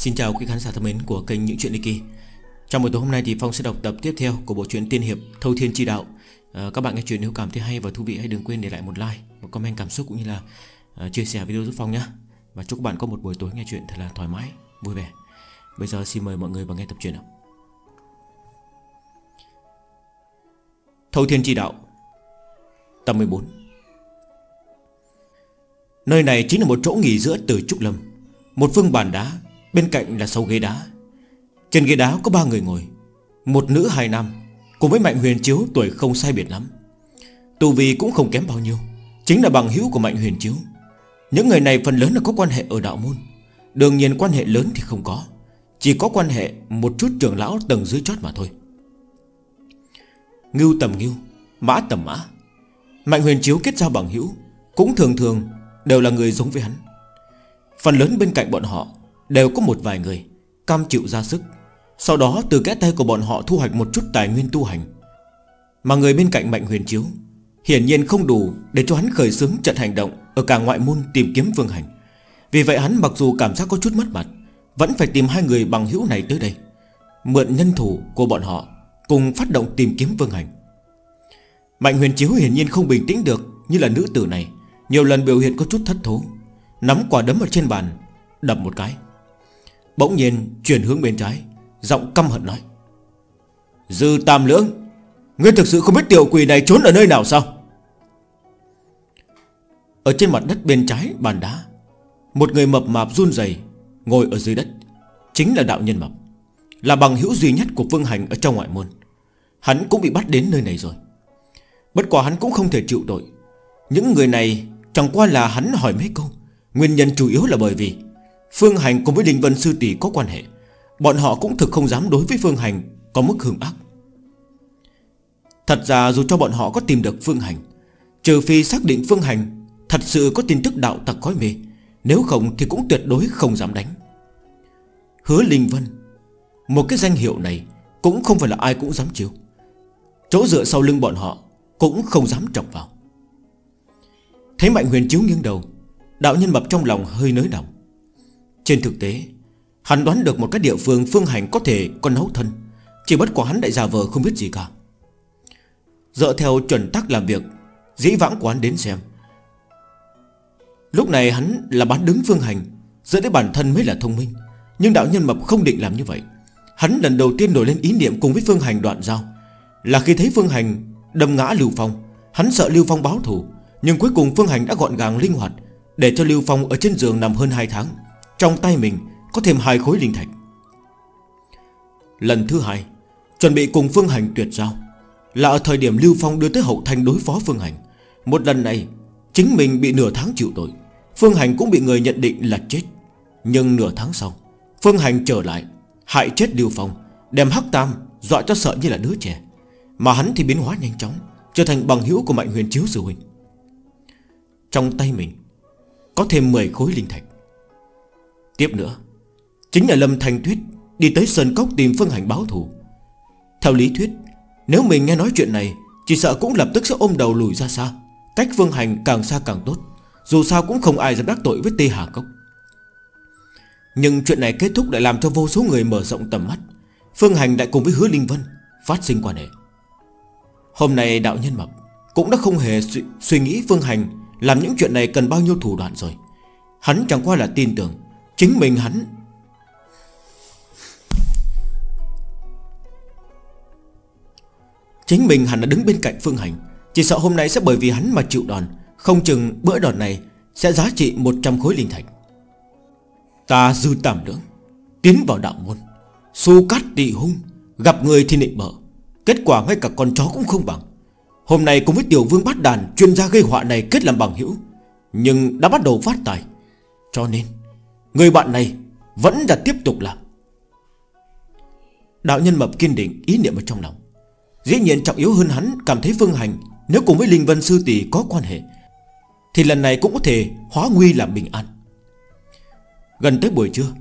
Xin chào quý khán giả thân mến của kênh Những Chuyện Ly Kỳ. Trong buổi tối hôm nay thì Phong sẽ đọc tập tiếp theo của bộ truyện Tiên Hiệp Thâu Thiên Chi Đạo. À, Các bạn nghe chuyện nếu cảm thấy hay và thú vị hãy đừng quên để lại một like Một comment cảm xúc cũng như là uh, chia sẻ video giúp Phong nhé Và chúc các bạn có một buổi tối nghe chuyện thật là thoải mái, vui vẻ. Bây giờ xin mời mọi người vào nghe tập truyện nào. Thâu Thiên Chi Đạo Tập 14 Nơi này chính là một chỗ nghỉ giữa từ Trúc Lâm Một phương bàn đá Bên cạnh là sâu ghế đá. Trên ghế đá có ba người ngồi, Một nữ, hai nam, Cùng với Mạnh Huyền Chiếu tuổi không sai biệt lắm. Tù vi cũng không kém bao nhiêu, Chính là bằng hữu của Mạnh Huyền Chiếu. Những người này phần lớn là có quan hệ ở đạo môn. Đương nhiên quan hệ lớn thì không có, Chỉ có quan hệ một chút trưởng lão tầng dưới chót mà thôi. Ngưu tầm ngưu, Mã tầm mã. Mạnh huyền chiếu kết giao bằng hữu, Cũng thường thường đều là người giống với hắn. Phần lớn bên cạnh bọn họ Đều có một vài người Cam chịu ra sức. Sau đó, từ kẽ tay của bọn họ thu hoạch một chút tài nguyên tu hành. Mà người bên cạnh Mạnh huyền chiếu Hiển nhiên không đủ Để cho hắn khởi xướng trận hành động Ở cả ngoại môn tìm kiếm vương hành. Vì vậy hắn mặc dù cảm giác có chút mất mặt, Vẫn phải tìm hai người bằng hữu này tới đây, Mượn nhân thủ của bọn họ Cùng phát động tìm kiếm vương hành. Mạnh huyền chiếu hiển nhiên không bình tĩnh được Như là nữ tử này, Nhiều lần biểu hiện có chút thất thố, Nắm quả đấm ở trên bàn, Đập một cái. Bỗng nhiên chuyển hướng bên trái, Giọng căm hận nói. Dư tam lưỡng, Ngươi thực sự không biết tiểu quỷ này trốn ở nơi nào sao? Ở trên mặt đất bên trái bàn đá, Một người mập mạp run rẩy Ngồi ở dưới đất, Chính là đạo nhân mập, Là bằng hữu duy nhất của Vương Hành ở trong ngoại môn. Hắn cũng bị bắt đến nơi này rồi. Bất quả hắn cũng không thể chịu tội. Những người này chẳng qua là hắn hỏi mấy câu, Nguyên nhân chủ yếu là bởi vì Phương Hành cùng với Đình Vân Sư Tỷ có quan hệ. Bọn họ cũng thực không dám đối với Phương Hành Có mức hưởng ác. Thật ra dù cho bọn họ có tìm được Phương Hành, Trừ phi xác định Phương Hành Thật sự có tin tức đạo tặc khói mê, Nếu không thì cũng tuyệt đối không dám đánh. Hứa Linh Vân, Một cái danh hiệu này Cũng không phải là ai cũng dám chịu Chỗ dựa sau lưng bọn họ Cũng không dám chọc vào. Thấy Mạnh Huyền Chiếu nghiêng đầu, Đạo nhân mập trong lòng hơi nới lòng trên thực tế, Hắn đoán được một cái địa phương Phương Hành có thể có nấu thân, Chỉ bất quả hắn đại giả vờ không biết gì cả. Dựa theo chuẩn tắc làm việc, Dĩ vãng quán đến xem. Lúc này hắn là bán đứng Phương Hành, Dẫn đến bản thân mới là thông minh. Nhưng đạo nhân mập không định làm như vậy. Hắn lần đầu tiên nổi lên ý niệm cùng với Phương Hành đoạn giao. Là khi thấy Phương Hành đâm ngã Lưu Phong, Hắn sợ Lưu Phong báo thù. Nhưng cuối cùng Phương Hành đã gọn gàng linh hoạt, Để cho Lưu Phong ở trên giường nằm hơn 2 tháng. Trong tay mình có thêm hai khối linh thạch. Lần thứ hai, Chuẩn bị cùng Phương Hành tuyệt giao. Là ở thời điểm Lưu Phong đưa tới hậu thanh đối phó Phương Hành, Một lần này, Chính mình bị nửa tháng chịu tội. Phương Hành cũng bị người nhận định là chết. Nhưng nửa tháng sau, Phương Hành trở lại, Hại chết Lưu Phong, Đem Hắc Tam dọa cho sợ như là đứa trẻ. Mà hắn thì biến hóa nhanh chóng, Trở thành bằng hữu của Mạnh Huyền Chiếu Sư Huynh. Trong tay mình Có thêm 10 khối linh thạch. Tiếp nữa Chính là Lâm Thành Tuyết Đi tới Sơn Cốc tìm Phương Hành báo thù. Theo lý thuyết Nếu mình nghe nói chuyện này Chỉ sợ cũng lập tức sẽ ôm đầu lùi ra xa. Cách Phương Hành càng xa càng tốt Dù sao cũng không ai dám đắc tội với Tê Hà Cốc. Nhưng chuyện này kết thúc lại làm cho vô số người mở rộng tầm mắt. Phương Hành lại cùng với Hứa Linh Vân Phát sinh quan hệ. Hôm nay đạo nhân mập Cũng đã không hề suy, suy nghĩ Phương Hành Làm những chuyện này cần bao nhiêu thủ đoạn rồi. Hắn chẳng qua là tin tưởng Chính mình hắn Chính mình hắn đã đứng bên cạnh Phương Hành. Chỉ sợ hôm nay sẽ bởi vì hắn mà chịu đòn. Không chừng bữa đòn này Sẽ giá trị 100 khối linh thạch. Ta dư tạm lưỡng, Tiến vào đạo môn. Xu cắt tị hung, Gặp người thì nịnh bở Kết quả ngay cả con chó cũng không bằng. Hôm nay cùng với tiểu vương bát đàn Chuyên gia gây họa này kết làm bằng hữu. Nhưng đã bắt đầu phát tài. Cho nên Người bạn này vẫn là tiếp tục làm. Đạo nhân mập kiên định ý niệm ở trong lòng. Dĩ nhiên trọng yếu hơn hắn Cảm thấy Phương Hành, Nếu cùng với Linh Vân Sư Tỷ có quan hệ, Thì lần này cũng có thể hóa nguy làm bình an. Gần tới buổi trưa,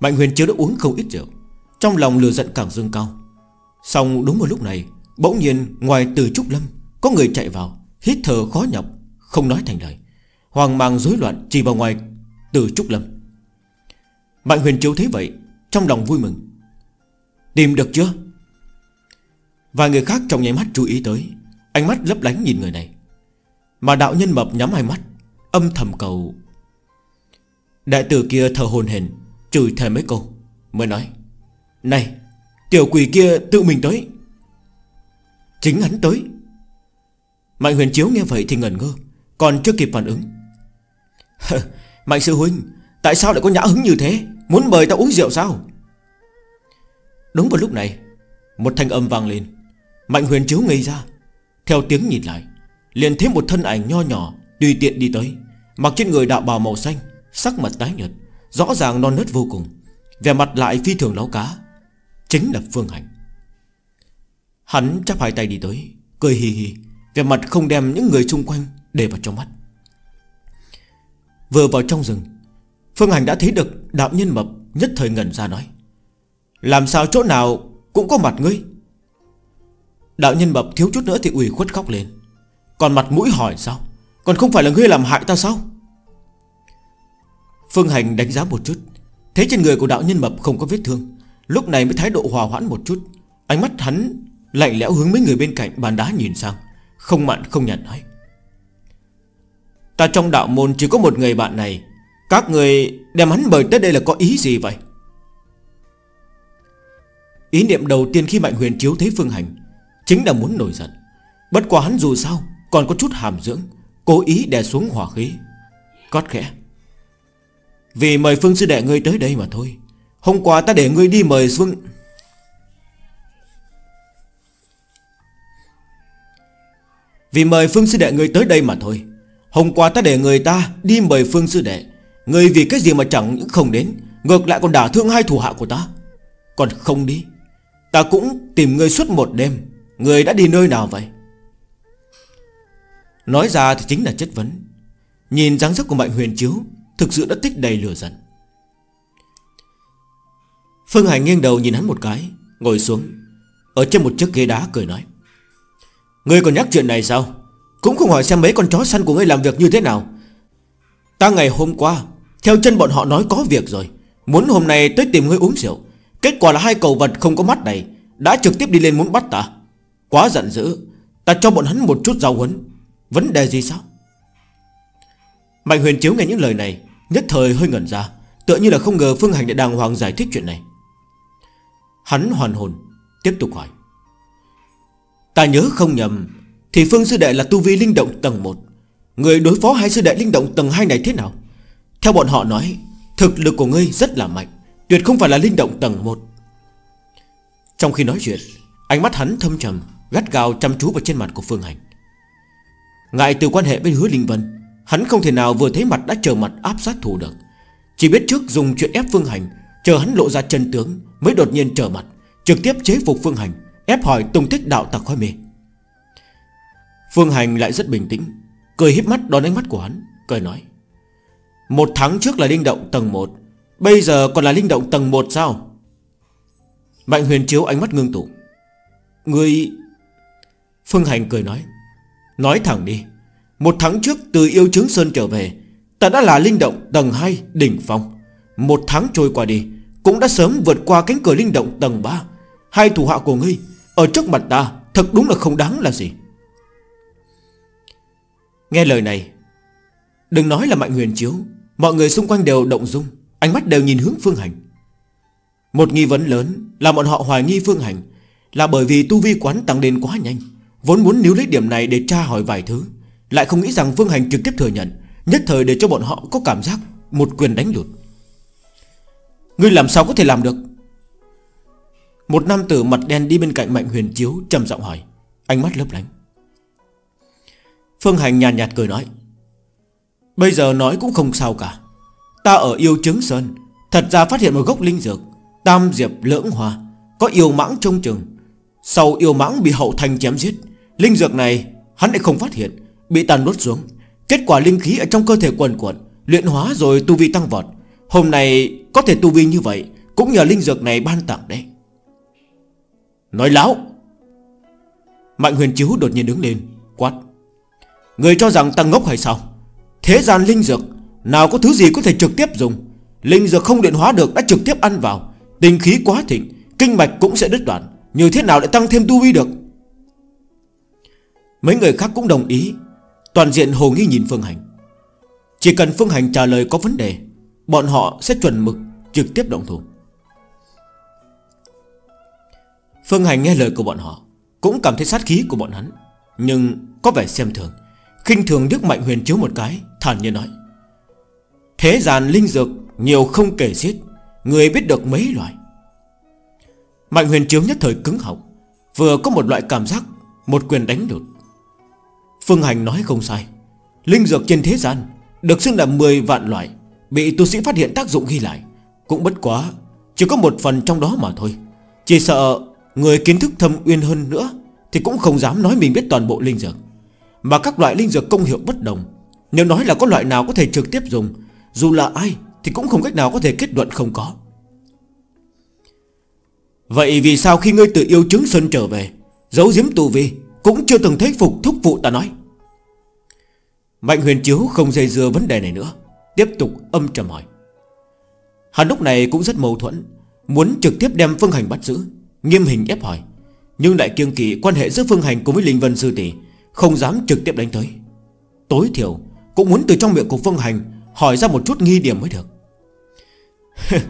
Mạnh huyền chưa đã uống không ít rượu, Trong lòng lừa giận càng dâng cao. Xong đúng vào lúc này, Bỗng nhiên ngoài từ Trúc Lâm, Có người chạy vào, Hít thở khó nhọc, Không nói thành lời. Hoàng mang rối loạn chỉ vào ngoài từ Trúc Lâm. Mạnh huyền chiếu thấy vậy, Trong lòng vui mừng. Tìm được chưa? Vài người khác trong nháy mắt chú ý tới, Ánh mắt lấp lánh nhìn người này. Mà đạo nhân mập nhắm hai mắt, Âm thầm cầu. Đại tử kia thở hồn hển, Chửi thề mấy câu, Mới nói, Này, Tiểu quỷ kia tự mình tới. Chính hắn tới. Mạnh huyền chiếu nghe vậy thì ngẩn ngơ, Còn chưa kịp phản ứng. Mạnh sư huynh Tại sao lại có nhã hứng như thế? Muốn mời ta uống rượu sao? Đúng vào lúc này, Một thanh âm vang lên. Mạnh huyền chiếu ngây ra. Theo tiếng nhìn lại, Liền thấy một thân ảnh nho nhỏ, Tùy tiện đi tới. Mặc trên người đạo bào màu xanh, Sắc mặt tái nhợt, Rõ ràng non nớt vô cùng. Về mặt lại phi thường láo cá. Chính là Phương Hành. Hắn chắp hai tay đi tới, Cười hì hì. Về mặt không đem những người xung quanh Để vào trong mắt. Vừa vào trong rừng Phương Hành đã thấy được đạo nhân mập Nhất thời ngẩn ra nói, Làm sao chỗ nào cũng có mặt ngươi? Đạo nhân mập thiếu chút nữa thì ủy khuất khóc lên. Còn mặt mũi hỏi sao? Còn không phải là ngươi làm hại ta sao? Phương Hành đánh giá một chút Thấy trên người của đạo nhân mập không có vết thương. Lúc này mới thái độ hòa hoãn một chút. Ánh mắt hắn lạnh lẽo hướng mấy người bên cạnh bàn đá nhìn sang, Không mặn không nhận nói, Ta trong đạo môn chỉ có một người bạn này các người đem hắn mời tới đây là có ý gì vậy? Ý niệm đầu tiên khi Mạnh Huyền Chiếu thấy Phương Hành Chính là muốn nổi giận. Bất quá hắn dù sao Còn có chút hàm dưỡng, Cố ý đè xuống hỏa khí. Cót khẽ, Vì mời Phương Sư Đệ ngươi tới đây mà thôi. Hôm qua ta để ngươi đi mời Phương Vì mời Phương Sư Đệ ngươi tới đây mà thôi. Hôm qua ta để người ta đi mời Phương Sư Đệ. Người vì cái gì mà chẳng những không đến, Ngược lại còn đả thương hai thủ hạ của ta. Còn không đi, Ta cũng tìm người suốt một đêm. Người đã đi nơi nào vậy? Nói ra thì chính là chất vấn. Nhìn dáng dấp của Mạnh Huyền Chiếu, Thực sự đã tích đầy lửa giận. Phương Hành nghiêng đầu nhìn hắn một cái, Ngồi xuống, Ở trên một chiếc ghế đá cười nói. Ngươi còn nhắc chuyện này sao? Cũng không hỏi xem mấy con chó săn của ngươi làm việc như thế nào. Ta ngày hôm qua theo chân bọn họ nói có việc rồi. Muốn hôm nay tới tìm ngươi uống rượu. Kết quả là hai cầu vật không có mắt này Đã trực tiếp đi lên muốn bắt ta. Quá giận dữ. Ta cho bọn hắn một chút giáo huấn. Vấn đề gì sao? Mạnh huyền chiếu nghe những lời này, Nhất thời hơi ngẩn ra, Tựa như là không ngờ Phương Hành đã đàng hoàng giải thích chuyện này. Hắn hoàn hồn, Tiếp tục hỏi. Ta nhớ không nhầm, Thì Phương Sư Đệ là tu vi linh động tầng 1 Người đối phó hai sư đệ linh động tầng 2 này thế nào? Theo bọn họ nói, Thực lực của ngươi rất là mạnh, Tuyệt không phải là linh động tầng 1 Trong khi nói chuyện, Ánh mắt hắn thâm trầm, Gắt gao chăm chú vào trên mặt của Phương Hành. Ngại từ quan hệ với hứa Linh Vân, Hắn không thể nào vừa thấy mặt đã chờ mặt áp sát thủ được. Chỉ biết trước dùng chuyện ép Phương Hành, Chờ hắn lộ ra chân tướng, Mới đột nhiên trở mặt, Trực tiếp chế phục Phương Hành, Ép hỏi tung tích đạo tặc khói mê. Phương Hành lại rất bình tĩnh, Cười híp mắt đón ánh mắt của hắn, Cười nói một tháng trước là linh động tầng 1 Bây giờ còn là linh động tầng 1 sao? Mạnh huyền chiếu ánh mắt ngưng tụ. Người Phương Hành cười nói. Nói thẳng đi. Một tháng trước từ yêu chứng Sơn trở về, Ta đã là linh động tầng 2 đỉnh phong. Một tháng trôi qua đi, Cũng đã sớm vượt qua cánh cửa linh động tầng 3 Hai thủ hạ của ngươi Ở trước mặt ta, Thật đúng là không đáng là gì. Nghe lời này, Đừng nói là mạnh huyền chiếu. Mọi người xung quanh đều động dung Ánh mắt đều nhìn hướng Phương Hành. Một nghi vấn lớn là bọn họ hoài nghi Phương Hành Là bởi vì tu vi quán tăng lên quá nhanh. Vốn muốn níu lấy điểm này để tra hỏi vài thứ Lại không nghĩ rằng Phương Hành trực tiếp thừa nhận Nhất thời để cho bọn họ có cảm giác Một quyền đánh lụt. Ngươi làm sao có thể làm được? Một nam tử mặt đen đi bên cạnh Mạnh Huyền Chiếu trầm giọng hỏi Ánh mắt lấp lánh. Phương Hành nhàn nhạt, nhạt cười nói Bây giờ nói cũng không sao cả. Ta ở yêu trứng sơn, Thật ra phát hiện một gốc linh dược, Tam diệp lưỡng hòa Có yêu mãng trông chừng. Sau yêu mãng bị hậu thành chém giết, Linh dược này hắn lại không phát hiện, Bị tàn đốt xuống. Kết quả linh khí ở trong cơ thể quần quần Luyện hóa rồi tu vi tăng vọt. Hôm nay có thể tu vi như vậy, Cũng nhờ linh dược này ban tặng đấy. Nói láo. Mạnh huyền chiếu đột nhiên đứng lên, Quát. Người cho rằng ta ngốc hay sao? Thế gian linh dược, Nào có thứ gì có thể trực tiếp dùng. Linh dược không điện hóa được, đã trực tiếp ăn vào. Tinh khí quá thịnh, Kinh mạch cũng sẽ đứt đoạn. Như thế nào lại tăng thêm tu vi được? Mấy người khác cũng đồng ý. Toàn diện hồ nghi nhìn Phương Hành. Chỉ cần Phương Hành trả lời có vấn đề, Bọn họ sẽ chuẩn mực, Trực tiếp động thủ. Phương Hành nghe lời của bọn họ, Cũng cảm thấy sát khí của bọn hắn, Nhưng có vẻ xem thường khinh thường Đức Mạnh Huyền chiếu một cái, Thản nhiên nói, Thế gian linh dược nhiều không kể xiết, Người biết được mấy loại. Mạnh huyền chiếu nhất thời cứng họng, Vừa có một loại cảm giác, Một quyền đánh được Phương Hành nói không sai, Linh dược trên thế gian Được xưng là 10 vạn loại, Bị tu sĩ phát hiện tác dụng ghi lại, Cũng bất quá Chỉ có một phần trong đó mà thôi. Chỉ sợ người kiến thức thâm uyên hơn nữa Thì cũng không dám nói mình biết toàn bộ linh dược. Mà các loại linh dược công hiệu bất đồng. Nếu nói là có loại nào có thể trực tiếp dùng, Dù là ai Thì cũng không cách nào có thể kết luận không có. Vậy vì sao khi ngươi tự yêu chứng Sơn trở về, Giấu giếm tù vi, Cũng chưa từng thấy phục thúc vụ ta nói? Mạnh huyền chiếu không dây dưa vấn đề này nữa, Tiếp tục âm trầm hỏi. Hắn lúc này cũng rất mâu thuẫn, Muốn trực tiếp đem Phương Hành bắt giữ, Nghiêm hình ép hỏi. Nhưng lại kiêng kỵ quan hệ giữa Phương Hành cùng với Linh Vân Sư Tỷ không dám trực tiếp đánh tới. Tối thiểu, cũng muốn từ trong miệng của Phương Hành Hỏi ra một chút nghi điểm mới được.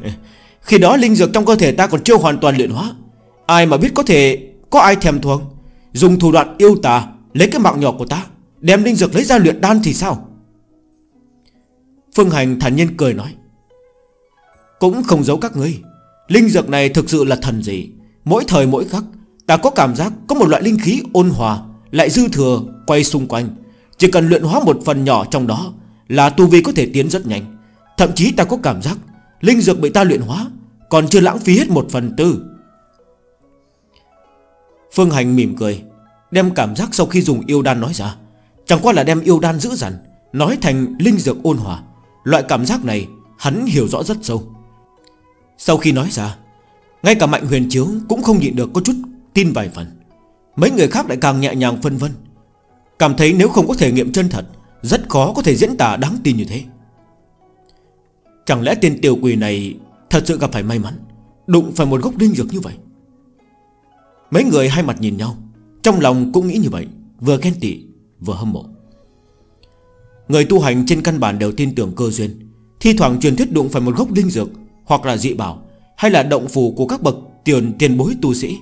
Khi đó linh dược trong cơ thể ta còn chưa hoàn toàn luyện hóa, Ai mà biết có thể, Có ai thèm thuồng. Dùng thủ đoạn yêu tà, Lấy cái mạng nhỏ của ta, Đem linh dược lấy ra luyện đan thì sao? Phương Hành thản nhiên cười nói, Cũng không giấu các ngươi, Linh dược này thực sự là thần gì Mỗi thời mỗi khắc, Ta có cảm giác có một loại linh khí ôn hòa lại dư thừa, quay xung quanh. Chỉ cần luyện hóa một phần nhỏ trong đó Là tu vi có thể tiến rất nhanh. Thậm chí ta có cảm giác Linh dược bị ta luyện hóa Còn chưa lãng phí hết một phần tư. Phương Hành mỉm cười, Đem cảm giác sau khi dùng yêu đan nói ra. Chẳng qua là đem yêu đan giữ dằn, Nói thành linh dược ôn hòa. Loại cảm giác này hắn hiểu rõ rất sâu. Sau khi nói ra, Ngay cả Mạnh Huyền Chiếu cũng không nhịn được có chút tin vài phần. Mấy người khác lại càng nhẹ nhàng phân vân. Cảm thấy nếu không có thể nghiệm chân thật, Rất khó có thể diễn tả đáng tin như thế. Chẳng lẽ tên tiểu quỷ này Thật sự gặp phải may mắn, Đụng phải một gốc linh dược như vậy? Mấy người hai mặt nhìn nhau, Trong lòng cũng nghĩ như vậy, Vừa ghen tị, vừa hâm mộ. Người tu hành trên căn bản đều tin tưởng cơ duyên, Thi thoảng truyền thuyết đụng phải một gốc linh dược Hoặc là dị bảo, Hay là động phù của các bậc tiền tiền bối tu sĩ,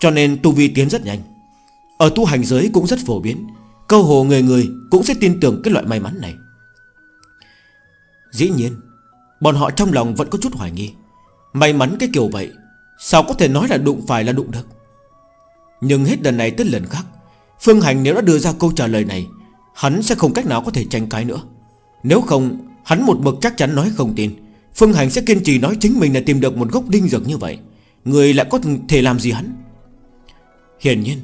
Cho nên tu vi tiến rất nhanh. Ở tu hành giới cũng rất phổ biến. Câu hồ người người cũng sẽ tin tưởng cái loại may mắn này. Dĩ nhiên, Bọn họ trong lòng vẫn có chút hoài nghi. May mắn cái kiểu vậy, Sao có thể nói là đụng phải là đụng được? Nhưng hết lần này tới lần khác, Phương Hành nếu đã đưa ra câu trả lời này, Hắn sẽ không cách nào có thể tranh cãi nữa. Nếu không, Hắn một mực chắc chắn nói không tin. Phương Hành sẽ kiên trì nói chính mình là tìm được một gốc đinh dược như vậy. Người lại có thể làm gì hắn? Hiển nhiên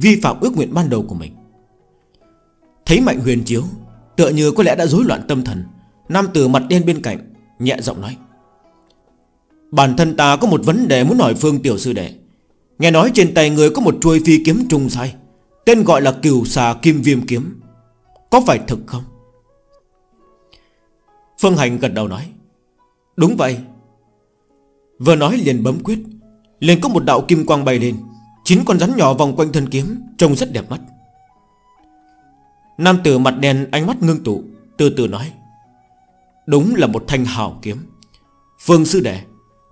Vi phạm ước nguyện ban đầu của mình. Thấy Mạnh Huyền Chiếu, Tựa như có lẽ đã rối loạn tâm thần, Nam tử mặt đen bên cạnh Nhẹ giọng nói, Bản thân ta có một vấn đề muốn hỏi Phương Tiểu Sư Đệ. Nghe nói trên tay người có một chuôi phi kiếm trùng sai Tên gọi là cửu xà kim viêm kiếm. Có phải thực không? Phương Hành gật đầu nói, Đúng vậy. Vừa nói liền bấm quyết, Liền có một đạo kim quang bay lên Chín con rắn nhỏ vòng quanh thân kiếm, Trông rất đẹp mắt. Nam tử mặt đen ánh mắt ngưng tụ, Từ từ nói, Đúng là một thanh hào kiếm. Phương sư đệ,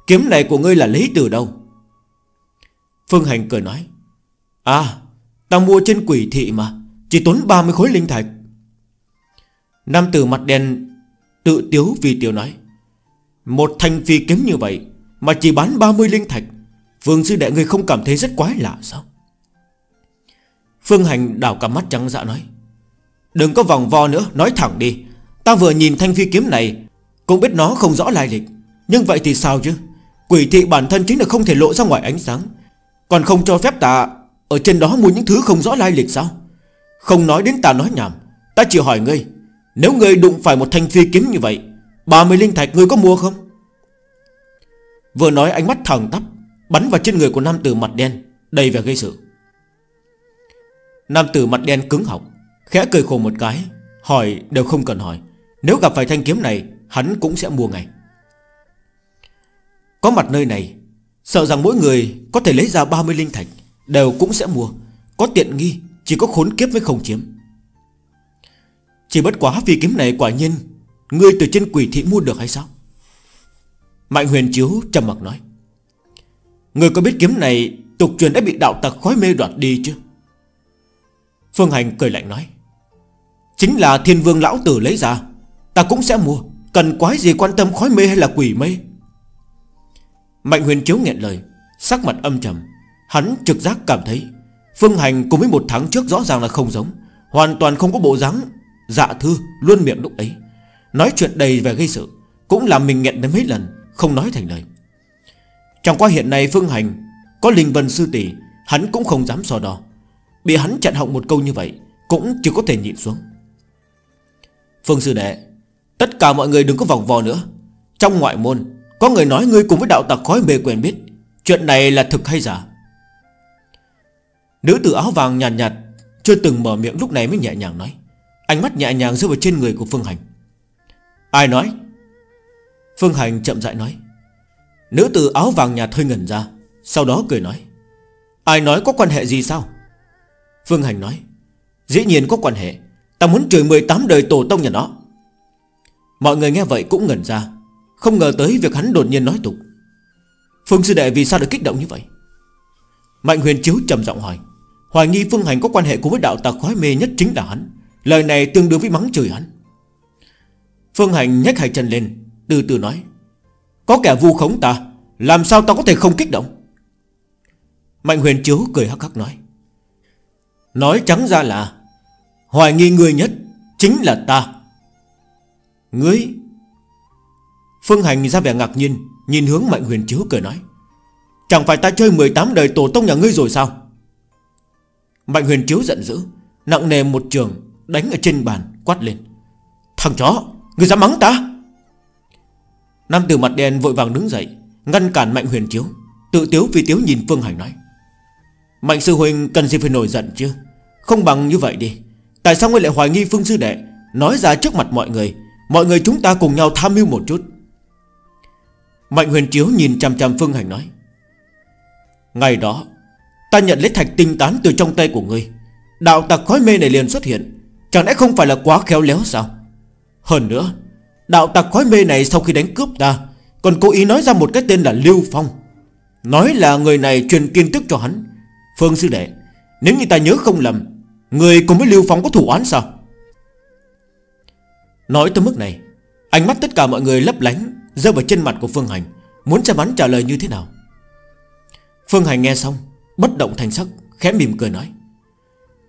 Kiếm này của ngươi là lấy từ đâu? Phương Hành cười nói À Ta mua trên quỷ thị mà, Chỉ tốn 30 khối linh thạch. Nam tử mặt đen Tự tiếu vì tiểu nói, Một thanh phi kiếm như vậy Mà chỉ bán 30 linh thạch Phương sư đệ người không cảm thấy rất quái lạ sao? Phương Hành đảo cả mắt trắng dạ nói, Đừng có vòng vo nữa, Nói thẳng đi. Ta vừa nhìn thanh phi kiếm này, Cũng biết nó không rõ lai lịch. Nhưng vậy thì sao chứ? Quỷ thị bản thân chính là không thể lộ ra ngoài ánh sáng. Còn không cho phép ta Ở trên đó mua những thứ không rõ lai lịch sao? Không nói đến ta nói nhảm, Ta chỉ hỏi ngươi, Nếu ngươi đụng phải một thanh phi kiếm như vậy 30 linh thạch ngươi có mua không? Vừa nói ánh mắt thẳng tắp Bắn vào trên người của nam tử mặt đen, Đầy vẻ gây sự. Nam tử mặt đen cứng họng, Khẽ cười khổ một cái, Hỏi đều không cần hỏi, Nếu gặp phải thanh kiếm này, Hắn cũng sẽ mua ngay. Có mặt nơi này, Sợ rằng mỗi người có thể lấy ra 30 linh thạch, Đều cũng sẽ mua, Có tiện nghi, Chỉ có khốn kiếp với không chiếm. Chỉ bất quá phi kiếm này quả nhiên, Ngươi từ trên quỷ thị mua được hay sao? Mạnh huyền chiếu trầm mặc nói. Người có biết kiếm này, Tục truyền đã bị đạo tặc khói mê đoạt đi chứ? Phương Hành cười lạnh nói, Chính là thiên vương lão tử lấy ra, Ta cũng sẽ mua, Cần quái gì quan tâm khói mê hay là quỷ mê? Mạnh huyền chiếu nghẹn lời, Sắc mặt âm trầm, Hắn trực giác cảm thấy Phương Hành cùng với một tháng trước rõ ràng là không giống, Hoàn toàn không có bộ dáng Dạ thư luôn miệng lúc ấy. Nói chuyện đầy về gây sự, Cũng làm mình nghẹn đến mấy lần, Không nói thành lời. Chẳng qua hiện nay Phương Hành Có linh vân sư tỷ Hắn cũng không dám so đo. Bị hắn chặn họng một câu như vậy Cũng chỉ có thể nhịn xuống. Phương sư đệ Tất cả mọi người đừng có vòng vò nữa. Trong ngoại môn Có người nói ngươi cùng với đạo tặc khói mê quen biết. Chuyện này là thực hay giả? Nữ tử áo vàng nhàn nhạt, nhạt Chưa từng mở miệng lúc này mới nhẹ nhàng nói. Ánh mắt nhẹ nhàng rơi vào trên người của Phương Hành. Ai nói? Phương Hành chậm rãi nói. Nữ tử áo vàng nhạt hơi ngẩn ra, Sau đó cười nói, Ai nói có quan hệ gì sao? Phương Hành nói, Dĩ nhiên có quan hệ, Ta muốn chửi 18 đời tổ tông nhà nó. Mọi người nghe vậy cũng ngẩn ra, Không ngờ tới việc hắn đột nhiên nói tục. Phương sư đệ vì sao được kích động như vậy? Mạnh huyền chiếu trầm giọng hỏi, Hoài nghi Phương Hành có quan hệ cùng với đạo tạc khói mê nhất chính là hắn, Lời này tương đương với mắng chửi hắn. Phương Hành nhếch hai chân lên, Từ từ nói có kẻ vu khống ta, Làm sao ta có thể không kích động? Mạnh huyền chiếu cười hắc hắc nói. Nói trắng ra là, Hoài nghi người nhất Chính là ta. Ngươi, Phương Hành ra vẻ ngạc nhiên, Nhìn hướng Mạnh Huyền Chiếu cười nói. Chẳng phải ta chơi 18 đời tổ tông nhà ngươi rồi sao? Mạnh Huyền Chiếu giận dữ, Nặng nề một trường, Đánh ở trên bàn, quát lên. Thằng chó, Ngươi dám mắng ta? Nam tử mặt đen vội vàng đứng dậy, Ngăn cản Mạnh Huyền Chiếu Tự tiếu vì tiếu nhìn Phương Hành nói, Mạnh sư huynh, cần gì phải nổi giận chứ? Không bằng như vậy đi. Tại sao ngươi lại hoài nghi Phương sư đệ? Nói ra trước mặt mọi người Mọi người chúng ta cùng nhau tham mưu một chút. Mạnh huyền chiếu nhìn chằm chằm Phương Hành nói, Ngày đó, Ta nhận lấy thạch tinh tán từ trong tay của ngươi. Đạo tặc khói mê này liền xuất hiện, Chẳng lẽ không phải là quá khéo léo sao? Hơn nữa Đạo tặc khói mê này sau khi đánh cướp ta, Còn cố ý nói ra một cái tên là Lưu Phong. Nói là người này truyền tin tức cho hắn. Phương sư đệ, Nếu như ta nhớ không lầm, Người cùng với Lưu Phong có thủ án sao? Nói tới mức này, Ánh mắt tất cả mọi người lấp lánh, Rơi vào trên mặt của Phương Hành, Muốn xem hắn trả lời như thế nào. Phương Hành nghe xong, Bất động thành sắc, Khẽ mỉm cười nói,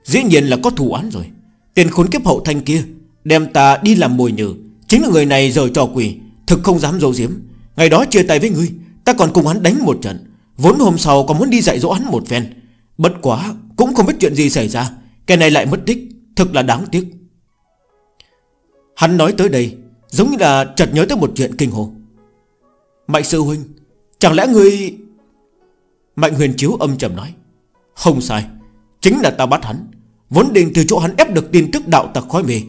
Dĩ nhiên là có thủ án rồi. Tiền khốn kiếp hậu thanh kia, Đem ta đi làm mồi nhử Chính là người này giờ trò quỷ, Thực không dám dấu diếm Ngày đó chia tay với ngươi, Ta còn cùng hắn đánh một trận. Vốn hôm sau còn muốn đi dạy dỗ hắn một phen. Bất quá, cũng không biết chuyện gì xảy ra. Cái này lại mất tích, Thực là đáng tiếc. Hắn nói tới đây, Giống như là chợt nhớ tới một chuyện kinh hồn Mạnh sư huynh, Chẳng lẽ ngươi Mạnh huyền chiếu âm trầm nói. Không sai, Chính là ta bắt hắn. Vốn định từ chỗ hắn ép được tin tức đạo tặc khói mê.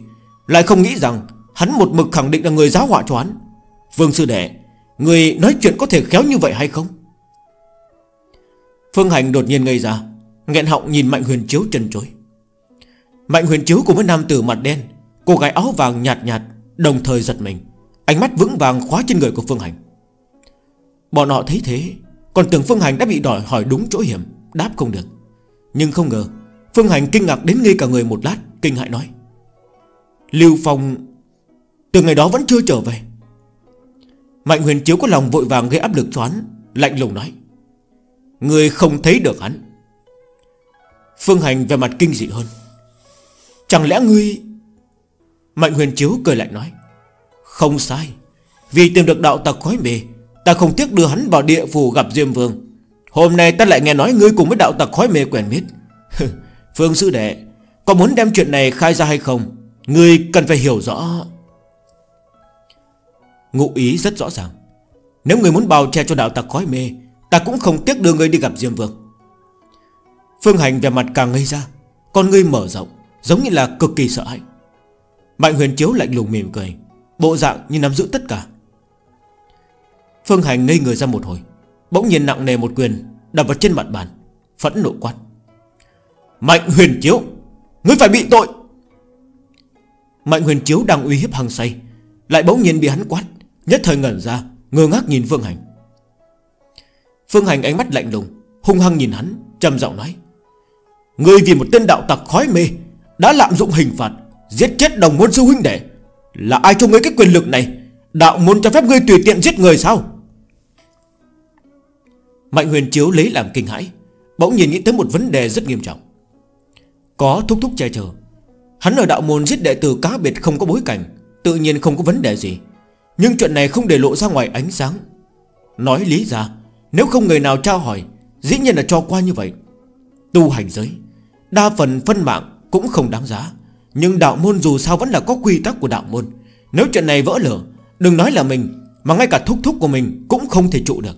Lại không nghĩ rằng Hắn một mực khẳng định là người giáo họa cho hắn. Vương sư đệ, Người nói chuyện có thể khéo như vậy hay không? Phương Hành đột nhiên ngây ra, nghẹn họng nhìn Mạnh huyền chiếu chân chối. Mạnh huyền chiếu cùng với nam tử mặt đen, Cô gái áo vàng nhạt nhạt, Đồng thời giật mình. Ánh mắt vững vàng khóa trên người của Phương Hành. Bọn họ thấy thế, Còn tưởng Phương Hành đã bị đòi hỏi đúng chỗ hiểm, Đáp không được. Nhưng không ngờ, Phương Hành kinh ngạc đến ngây cả người một lát, Kinh hại nói. Lưu Phong từ ngày đó vẫn chưa trở về. Mạnh huyền chiếu có lòng vội vàng gây áp lực choán Lạnh lùng nói Người không thấy được hắn. Phương Hành về mặt kinh dị hơn. Chẳng lẽ ngươi Mạnh huyền chiếu cười lại nói, Không sai, Vì tìm được đạo tặc khói mê Ta không tiếc đưa hắn vào địa phủ gặp Diêm Vương. Hôm nay ta lại nghe nói ngươi cùng với đạo tặc khói mê quen biết. Phương sư đệ, Có muốn đem chuyện này khai ra hay không? Ngươi cần phải hiểu rõ. Ngụ ý rất rõ ràng. Nếu người muốn bào che cho đạo tặc khói mê, Ta cũng không tiếc đưa người đi gặp Diêm Vương. Phương Hành về mặt càng ngây ra, Con ngươi mở rộng, Giống như là cực kỳ sợ hãi. Mạnh huyền chiếu lạnh lùng mỉm cười, Bộ dạng như nắm giữ tất cả. Phương Hành ngây người ra một hồi, Bỗng nhiên nặng nề một quyền Đập vào trên mặt bàn, Phẫn nộ quát. Mạnh huyền chiếu, Ngươi phải bị tội! Mạnh huyền chiếu đang uy hiếp hăng say, Lại bỗng nhiên bị hắn quát. Nhất thời ngẩn ra, Ngơ ngác nhìn Phương Hành. Phương Hành ánh mắt lạnh lùng, Hung hăng nhìn hắn, trầm giọng nói người vì một tên đạo tặc khói mê, Đã lạm dụng hình phạt, Giết chết đồng môn sư huynh đệ, Là ai cho ngươi cái quyền lực này? Đạo môn cho phép ngươi tùy tiện giết người sao? Mạnh huyền chiếu lấy làm kinh hãi, Bỗng nhiên nghĩ tới một vấn đề rất nghiêm trọng. Có thúc thúc che chở, Hắn ở đạo môn giết đệ tử cá biệt không có bối cảnh, Tự nhiên không có vấn đề gì. Nhưng chuyện này không để lộ ra ngoài ánh sáng. Nói lý ra, Nếu không người nào trao hỏi, Dĩ nhiên là cho qua như vậy. Tu hành giới, Đa phần phân mạng cũng không đáng giá. Nhưng đạo môn dù sao vẫn là có quy tắc của đạo môn. Nếu chuyện này vỡ lở, Đừng nói là mình, Mà ngay cả thúc thúc của mình cũng không thể trụ được.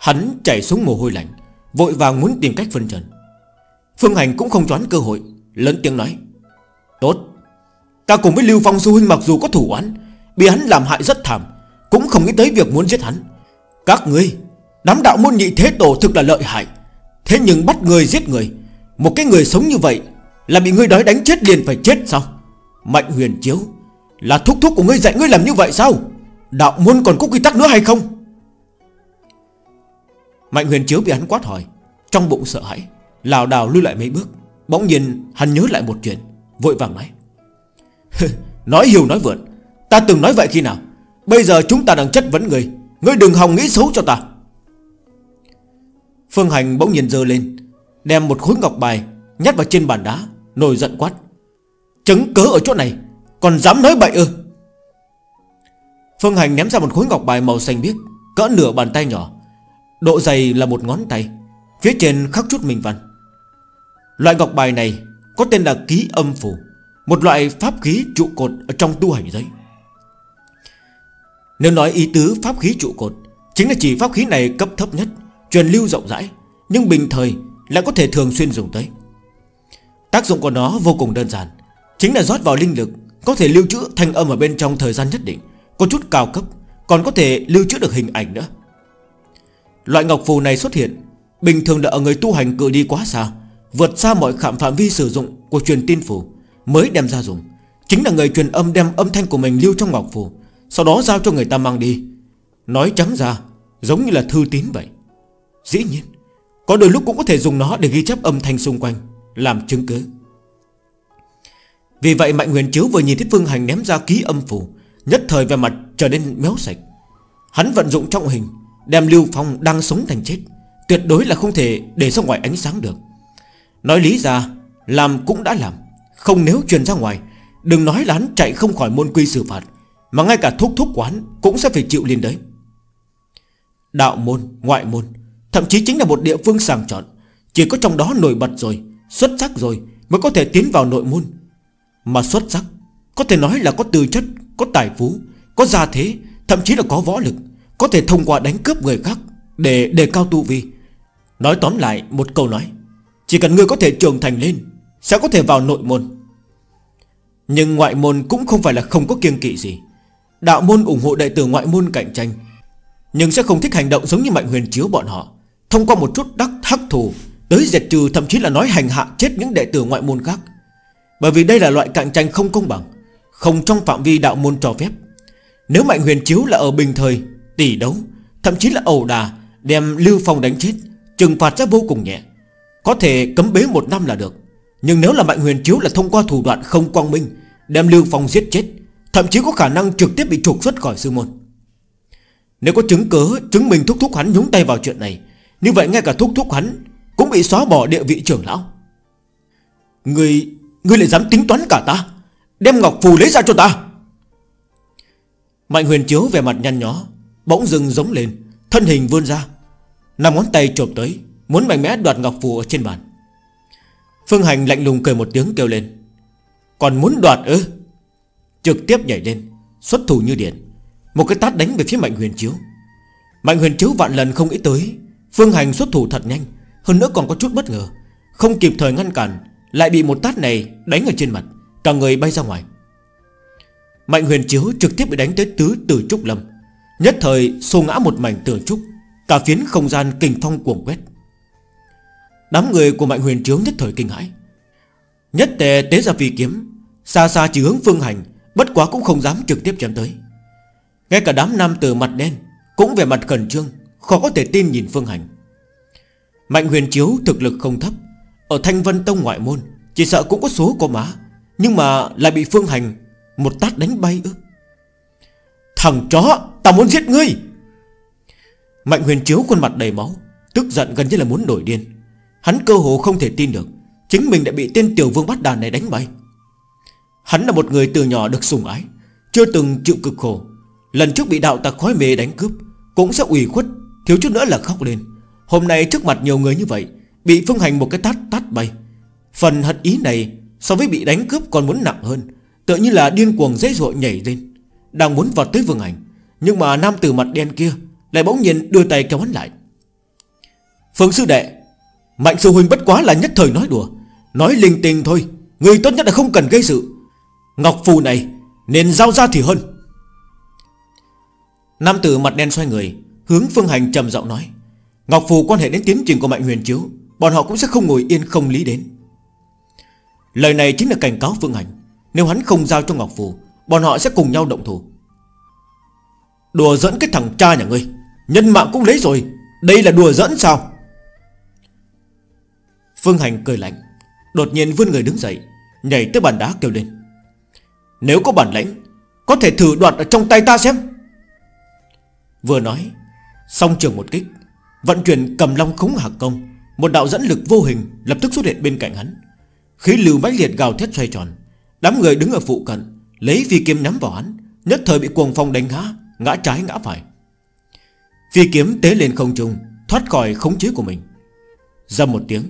Hắn chảy xuống mồ hôi lạnh, Vội vàng muốn tìm cách phân trần. Phương Hành cũng không choán cơ hội, Lớn tiếng nói, Tốt Ta cùng với Lưu Phong Sư Huynh mặc dù có thủ án, Bị hắn làm hại rất thảm Cũng không nghĩ tới việc muốn giết hắn. Các ngươi Đám đạo môn nhị thế tổ thực là lợi hại Thế nhưng bắt người giết người Một cái người sống như vậy Là bị ngươi đói đánh chết liền phải chết sao? Mạnh huyền chiếu Là thúc thúc của ngươi dạy ngươi làm như vậy sao? Đạo môn còn có quy tắc nữa hay không? Mạnh huyền chiếu bị hắn quát hỏi Trong bụng sợ hãi Lào đào lưu lại mấy bước Bỗng nhiên hắn nhớ lại một chuyện Vội vàng nói Nói hiểu nói vượn Ta từng nói vậy khi nào? Bây giờ chúng ta đang chất vấn người. Ngươi đừng hòng nghĩ xấu cho ta. Phương Hành bỗng nhiên dơ lên, Đem một khối ngọc bài Nhét vào trên bàn đá, Nổi giận quát. Chứng cớ ở chỗ này, Còn dám nói bậy ư? Phương Hành ném ra một khối ngọc bài màu xanh biếc Cỡ nửa bàn tay nhỏ. Độ dày là một ngón tay, Phía trên khắc chút minh văn. Loại ngọc bài này có tên là ký âm phủ. Một loại pháp khí trụ cột ở trong tu hành giới Nếu nói ý tứ pháp khí trụ cột, Chính là chỉ pháp khí này cấp thấp nhất, Truyền lưu rộng rãi, Nhưng bình thời lại có thể thường xuyên dùng tới. Tác dụng của nó vô cùng đơn giản, Chính là rót vào linh lực, Có thể lưu trữ thanh âm ở bên trong thời gian nhất định, Có chút cao cấp, Còn có thể lưu trữ được hình ảnh nữa. Loại ngọc phù này xuất hiện, Bình thường là ở người tu hành cự đi quá xa, Vượt xa mọi khảm phạm vi sử dụng Của truyền tin phù. Mới đem ra dùng. Chính là người truyền âm đem âm thanh của mình lưu trong ngọc phù, Sau đó giao cho người ta mang đi. Nói trắng ra, Giống như là thư tín vậy. Dĩ nhiên, Có đôi lúc cũng có thể dùng nó để ghi chép âm thanh xung quanh, Làm chứng cứ. Vì vậy, Mạnh Huyền Chiếu vừa nhìn thấy Phương Hành ném ra ký âm phù, Nhất thời về mặt trở nên méo sạch. Hắn vận dụng trọng hình, Đem Lưu Phong đang sống thành chết, Tuyệt đối là không thể để ra ngoài ánh sáng được. Nói lý ra, Làm cũng đã làm. Không nếu truyền ra ngoài Đừng nói là hắn chạy không khỏi môn quy xử phạt Mà ngay cả thúc thúc quán Cũng sẽ phải chịu liền đấy. Đạo môn, ngoại môn Thậm chí chính là một địa phương sàng chọn Chỉ có trong đó nổi bật rồi Xuất sắc rồi mới có thể tiến vào nội môn. Mà xuất sắc Có thể nói là có tư chất, có tài phú Có gia thế, thậm chí là có võ lực Có thể thông qua đánh cướp người khác Để đề cao tu vi. Nói tóm lại một câu nói Chỉ cần ngươi có thể trưởng thành lên Sẽ có thể vào nội môn. Nhưng ngoại môn cũng không phải là không có kiêng kỵ gì. Đạo môn ủng hộ đệ tử ngoại môn cạnh tranh, Nhưng sẽ không thích hành động giống như mạnh huyền chiếu bọn họ. Thông qua một chút đắc hắc thù, Tới diệt trừ thậm chí là nói hành hạ chết những đệ tử ngoại môn khác. Bởi vì đây là loại cạnh tranh không công bằng, Không trong phạm vi đạo môn cho phép. Nếu Mạnh Huyền Chiếu là ở bình thời, Tỷ đấu, Thậm chí là ẩu đà, Đem Lưu Phong đánh chết, Trừng phạt sẽ vô cùng nhẹ. Có thể cấm bế một năm là được. Nhưng nếu là Mạnh Huyền Chiếu là thông qua thủ đoạn không quang minh, Đem Lưu Phong giết chết, Thậm chí có khả năng trực tiếp bị trục xuất khỏi sư môn. Nếu có chứng cứ Chứng minh thúc thúc hắn nhúng tay vào chuyện này, như vậy ngay cả thúc thúc hắn Cũng bị xóa bỏ địa vị trưởng lão. Người Người lại dám tính toán cả ta, Đem ngọc phù lấy ra cho ta. Mạnh huyền chiếu về mặt nhăn nhó, Bỗng dừng giống lên, Thân hình vươn ra, Năm ngón tay chộp tới, Muốn mạnh mẽ đoạt ngọc phù ở trên bàn. Phương Hành lạnh lùng cười một tiếng kêu lên. Còn muốn đoạt ư? Trực tiếp nhảy lên, Xuất thủ như điện. Một cái tát đánh về phía Mạnh huyền chiếu. Mạnh huyền chiếu vạn lần không nghĩ tới, Phương Hành xuất thủ thật nhanh. Hơn nữa còn có chút bất ngờ, Không kịp thời ngăn cản, Lại bị một tát này đánh ở trên mặt, Cả người bay ra ngoài. Mạnh huyền chiếu trực tiếp bị đánh tới tứ tử trúc lâm. Nhất thời xô ngã một mảnh tường trúc, Cả phiến không gian kinh phong cuồng quét. Đám người của Mạnh Huyền Trướng nhất thời kinh hãi. Nhất tề tế ra phi kiếm, Xa xa chỉ hướng phương hành, Bất quá cũng không dám trực tiếp chém tới. Ngay cả đám nam từ mặt đen Cũng về mặt khẩn trương, Khó có thể tin nhìn phương hành. Mạnh huyền chiếu thực lực không thấp, Ở Thanh Vân Tông ngoại môn, Chỉ sợ cũng có số có má, Nhưng mà lại bị phương hành Một tát đánh bay ư. Thằng chó Ta muốn giết ngươi! Mạnh huyền chiếu khuôn mặt đầy máu, Tức giận gần như là muốn nổi điên. Hắn cơ hồ không thể tin được. Chính mình đã bị tên tiểu vương bắt đàn này đánh bay Hắn là một người từ nhỏ được sủng ái, Chưa từng chịu cực khổ. Lần trước bị đạo tặc khói mê đánh cướp, Cũng sẽ ủy khuất, Thiếu chút nữa là khóc lên. Hôm nay trước mặt nhiều người như vậy, Bị phương hành một cái tát tát bay. Phần hận ý này so với bị đánh cướp còn muốn nặng hơn Tự như là điên cuồng dễ dội nhảy lên. Đang muốn vọt tới vương hành, Nhưng mà nam tử mặt đen kia Lại bỗng nhiên đưa tay kéo hắn lại. Phương sư đệ Mạnh sư huynh bất quá là nhất thời nói đùa. Nói linh tinh thôi, Người tốt nhất là không cần gây sự. Ngọc phù này, Nên giao ra thì hơn. Nam tử mặt đen xoay người, Hướng phương hành trầm giọng nói. Ngọc phù quan hệ đến tiến trình của mạnh huyền chiếu, Bọn họ cũng sẽ không ngồi yên không lý đến. Lời này chính là cảnh cáo phương hành. Nếu hắn không giao cho Ngọc phù, Bọn họ sẽ cùng nhau động thủ. Đùa dẫn cái thằng cha nhà ngươi, Nhân mạng cũng lấy rồi, Đây là đùa dẫn sao? Phương Hành cười lạnh, Đột nhiên vươn người đứng dậy, Nhảy tới bàn đá kêu lên. Nếu có bản lãnh, Có thể thử đoạt ở trong tay ta xem. Vừa nói Xong trường một kích, Vận chuyển cầm long khống hạc công, Một đạo dẫn lực vô hình lập tức xuất hiện bên cạnh hắn. Khí lưu mãnh liệt gào thét xoay tròn, Đám người đứng ở phụ cận, Lấy phi kiếm nhắm vào hắn, Nhất thời bị cuồng phong đánh ngã Ngã trái ngã phải. Phi kiếm tế lên không trung, Thoát khỏi khống chế của mình. Ra một tiếng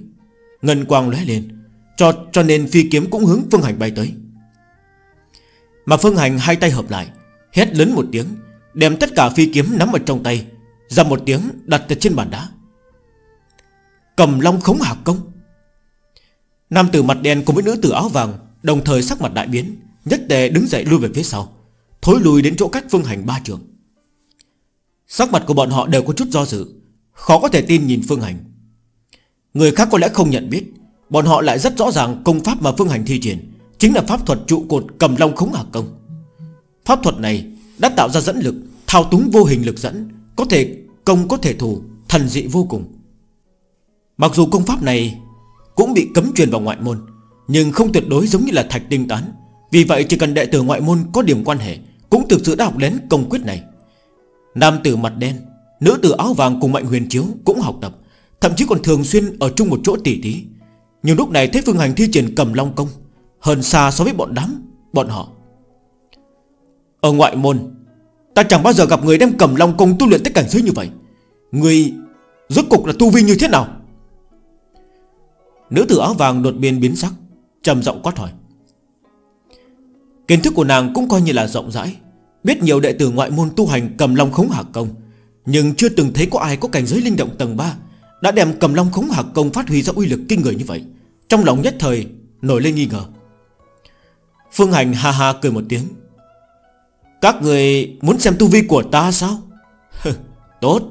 Ngân quang lóe lên cho, cho nên phi kiếm cũng hướng Phương Hành bay tới. Mà Phương Hành hai tay hợp lại Hét lớn một tiếng Đem tất cả phi kiếm nắm ở trong tay Ra một tiếng đặt trên bàn đá. Cầm long khống hạc công. Nam tử mặt đen cùng với nữ tử áo vàng Đồng thời sắc mặt đại biến Nhất tề đứng dậy lui về phía sau Thối lùi đến chỗ cách phương hành ba trường. Sắc mặt của bọn họ đều có chút do dự Khó có thể tin nhìn phương hành. Người khác có lẽ không nhận biết. Bọn họ lại rất rõ ràng công pháp mà phương hành thi triển Chính là pháp thuật trụ cột cầm long khống hạc công. Pháp thuật này đã tạo ra dẫn lực, Thao túng vô hình lực dẫn, Có thể công có thể thủ, Thần dị vô cùng. Mặc dù công pháp này Cũng bị cấm truyền vào ngoại môn, Nhưng không tuyệt đối giống như là thạch tinh tán. Vì vậy chỉ cần đệ tử ngoại môn có điểm quan hệ Cũng thực sự đã học đến công quyết này. Nam tử mặt đen, Nữ tử áo vàng cùng mạnh huyền chiếu cũng học tập Thậm chí còn thường xuyên ở chung một chỗ tỉ tí Nhưng lúc này thấy Phương Hành thi triển cầm long công Hơn xa so với bọn đám, Bọn họ. Ở ngoại môn, Ta chẳng bao giờ gặp người đem cầm long công tu luyện tới cảnh giới như vậy. Người Rốt cục là tu vi như thế nào? Nữ tử áo vàng đột biến biến sắc, trầm giọng quát hỏi. Kiến thức của nàng cũng coi như là rộng rãi, Biết nhiều đệ tử ngoại môn tu hành cầm long khống hạ công, Nhưng chưa từng thấy có ai có cảnh giới linh động tầng 3 đã đem cầm long khống hạc công phát huy ra uy lực kinh người như vậy, Trong lòng nhất thời nổi lên nghi ngờ. Phương Hành ha ha cười một tiếng. Các người muốn xem tu vi của ta sao? Tốt.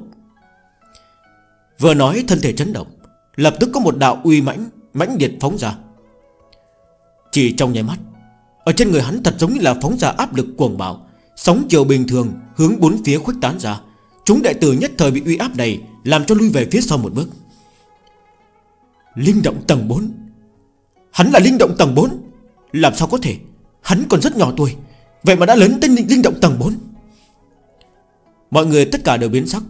Vừa nói thân thể chấn động, Lập tức có một đạo uy mãnh mãnh liệt phóng ra. Chỉ trong nháy mắt, Ở trên người hắn thật giống như là phóng ra áp lực cuồng bạo, Sóng chiều bình thường Hướng bốn phía khuếch tán ra. Chúng đệ tử nhất thời bị uy áp này làm cho lui về phía sau một bước. Linh động tầng 4 Hắn là linh động tầng 4 Làm sao có thể? Hắn còn rất nhỏ tuổi. Vậy mà đã lớn tên linh động tầng 4 Mọi người tất cả đều biến sắc.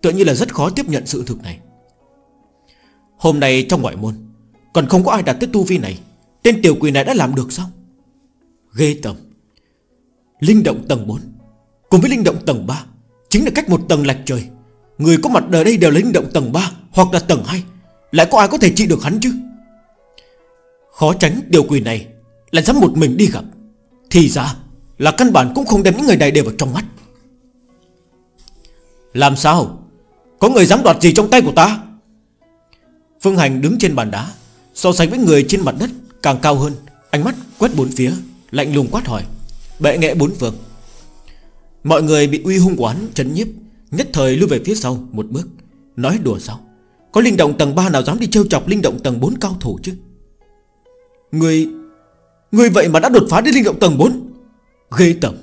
Tựa như là rất khó tiếp nhận sự thực này. Hôm nay trong ngoại môn, Còn không có ai đạt tới tu vi này. Tên tiểu quỷ này đã làm được sao? Ghê tầm Linh động tầng 4 Cùng với linh động tầng 3 Chính là cách một tầng lạch trời. Người có mặt ở đây đều là linh động tầng 3 Hoặc là tầng 2 Lại có ai có thể trị được hắn chứ? Khó tránh điều quỷ này Là dám một mình đi gặp. Thì ra là căn bản cũng không đem những người này đều vào trong mắt. Làm sao? Có người dám đoạt gì trong tay của ta? Phương Hành đứng trên bàn đá, So sánh với người trên mặt đất Càng cao hơn. Ánh mắt quét bốn phía, Lạnh lùng quát hỏi. Bệ nghệ bốn phương Mọi người bị uy hung quán chấn nhiếp Nhất thời lưu về phía sau một bước, Nói đùa sao? Có linh động tầng 3 nào dám đi trêu chọc linh động tầng 4 cao thủ chứ? Người Người vậy mà đã đột phá đến linh động tầng 4 Ghê tởm.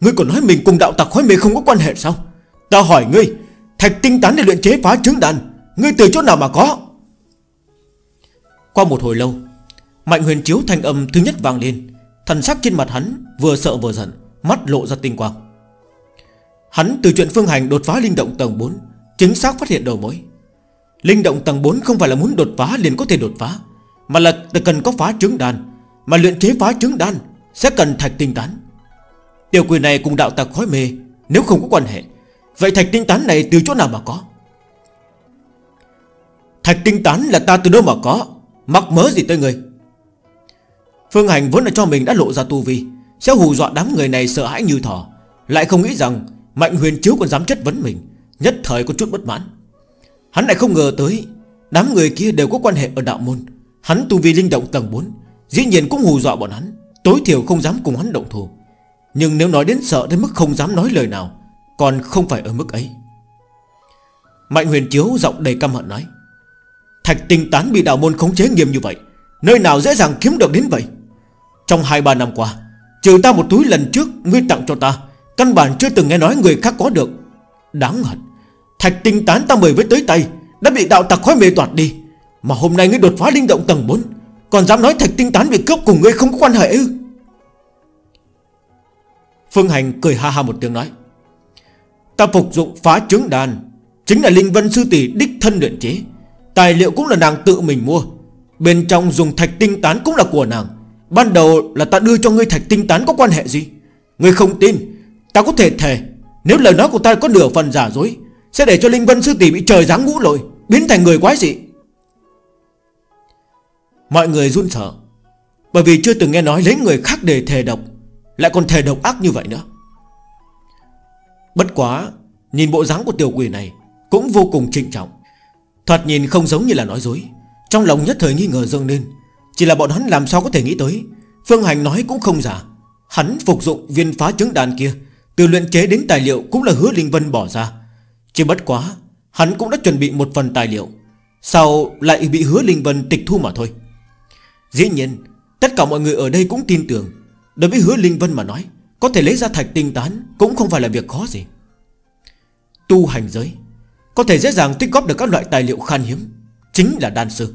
Ngươi còn nói mình cùng đạo tặc khói mê không có quan hệ sao? Ta hỏi ngươi, Thạch tinh tán để luyện chế phá trứng đàn, Ngươi từ chỗ nào mà có? Qua một hồi lâu, Mạnh huyền chiếu thanh âm thứ nhất vang lên. Thần sắc trên mặt hắn vừa sợ vừa giận, Mắt lộ ra tinh quang. Hắn từ chuyện phương hành đột phá linh động tầng 4 Chính xác phát hiện đầu mối. Linh động tầng 4 không phải là muốn đột phá liền có thể đột phá, Mà là cần có phá trứng đan, Mà luyện chế phá trứng đan Sẽ cần thạch tinh tán. Tiểu quỷ này cùng đạo tặc khói mê, Nếu không có quan hệ, Vậy thạch tinh tán này từ chỗ nào mà có? Thạch tinh tán là ta từ đâu mà có? Mắc mớ gì tới người? Phương Hành vốn là cho mình đã lộ ra tu vi, Sẽ hù dọa đám người này sợ hãi như thỏ, Lại không nghĩ rằng Mạnh huyền chiếu còn dám chất vấn mình, Nhất thời có chút bất mãn. Hắn lại không ngờ tới, Đám người kia đều có quan hệ ở đạo môn. Hắn tu vi linh động tầng 4 Dĩ nhiên cũng hù dọa bọn hắn, Tối thiểu không dám cùng hắn động thù Nhưng nếu nói đến sợ đến mức không dám nói lời nào, Còn không phải ở mức ấy. Mạnh huyền chiếu giọng đầy căm hận nói, Thạch tinh tán bị đạo môn khống chế nghiêm như vậy, Nơi nào dễ dàng kiếm được đến vậy? Trong 2-3 năm qua, Trừ ta một túi lần trước Ngươi tặng cho ta Căn bản chưa từng nghe nói người khác có được. Đáng hận Thạch tinh tán ta mời với tới tay, Đã bị đạo tặc khói mê toạt đi. Mà hôm nay ngươi đột phá linh động tầng 4 Còn dám nói thạch tinh tán bị cướp cùng ngươi không có quan hệ ư? Phương Hành cười ha ha một tiếng nói, Ta phục dụng phá trứng đàn Chính là Linh Vân Sư Tỷ đích thân luyện chế. Tài liệu cũng là nàng tự mình mua. Bên trong dùng thạch tinh tán cũng là của nàng. Ban đầu là ta đưa cho ngươi thạch tinh tán có quan hệ gì? Ngươi không tin Ta có thể thề, Nếu lời nói của ta có nửa phần giả dối, Sẽ để cho Linh Vân Sư Tỷ bị trời giáng ngũ lội, Biến thành người quái dị. Mọi người run sợ, Bởi vì chưa từng nghe nói lấy người khác để thề độc, Lại còn thề độc ác như vậy nữa. Bất quá, Nhìn bộ dáng của tiểu quỷ này Cũng vô cùng trịnh trọng. Thoạt nhìn không giống như là nói dối, Trong lòng nhất thời nghi ngờ dâng lên. Chỉ là bọn hắn làm sao có thể nghĩ tới, Phương Hành nói cũng không giả, Hắn phục dụng viên phá trứng đàn kia từ luyện chế đến tài liệu cũng là hứa Linh Vân bỏ ra. Chỉ bất quá, Hắn cũng đã chuẩn bị một phần tài liệu. Sau lại bị hứa Linh Vân tịch thu mà thôi? Dĩ nhiên, Tất cả mọi người ở đây cũng tin tưởng. Đối với hứa Linh Vân mà nói, Có thể lấy ra thạch tinh tán Cũng không phải là việc khó gì. Tu hành giới, Có thể dễ dàng tích góp được các loại tài liệu khan hiếm, Chính là đan sư.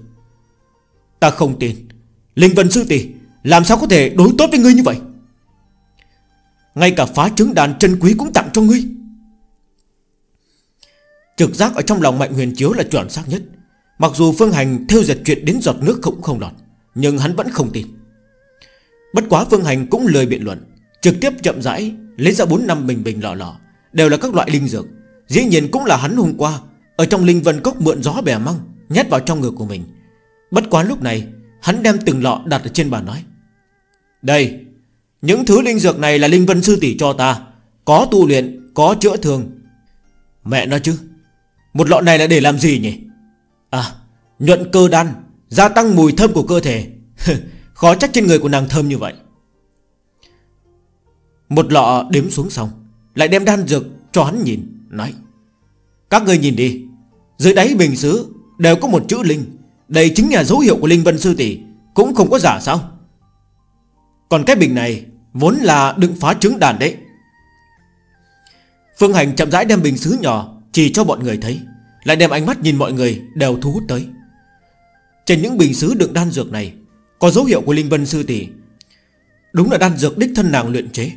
Ta không tin. Linh Vân Sư Tỷ, Làm sao có thể đối tốt với ngươi như vậy? Ngay cả phá trứng đàn chân quý cũng tặng cho ngươi. Trực giác ở trong lòng Mạnh Huyền Chiếu là chuẩn xác nhất. Mặc dù Phương Hành theo dệt chuyện đến giọt nước cũng không lọt, Nhưng hắn vẫn không tin. Bất quá Phương Hành cũng lời biện luận, Trực tiếp chậm rãi Lấy ra 4 năm bình bình lọ lọ, Đều là các loại linh dược. Dĩ nhiên cũng là hắn hôm qua, Ở trong linh vân cốc mượn gió bẻ măng, Nhét vào trong ngực của mình. Bất quá lúc này, Hắn đem từng lọ đặt ở trên bàn nói, Đây những thứ linh dược này là Linh Vân Sư Tỷ cho ta. Có tu luyện, có chữa thương. Mẹ nói chứ Một lọ này là để làm gì nhỉ? À, nhuận cơ đan Gia tăng mùi thơm của cơ thể. Khó trách trên người của nàng thơm như vậy. Một lọ đếm xuống xong Lại đem đan dược cho hắn nhìn Nói Các người nhìn đi Dưới đáy bình xứ đều có một chữ linh. Đây chính là dấu hiệu của Linh Vân Sư Tỷ Cũng không có giả sao? Còn cái bình này Vốn là đựng phá trứng đàn đấy. Phương Hành chậm rãi đem bình xứ nhỏ Chỉ cho bọn người thấy, Lại đem ánh mắt nhìn mọi người đều thu hút tới. Trên những bình xứ đựng đan dược này, Có dấu hiệu của Linh Vân Sư Tỷ. Đúng là đan dược đích thân nàng luyện chế.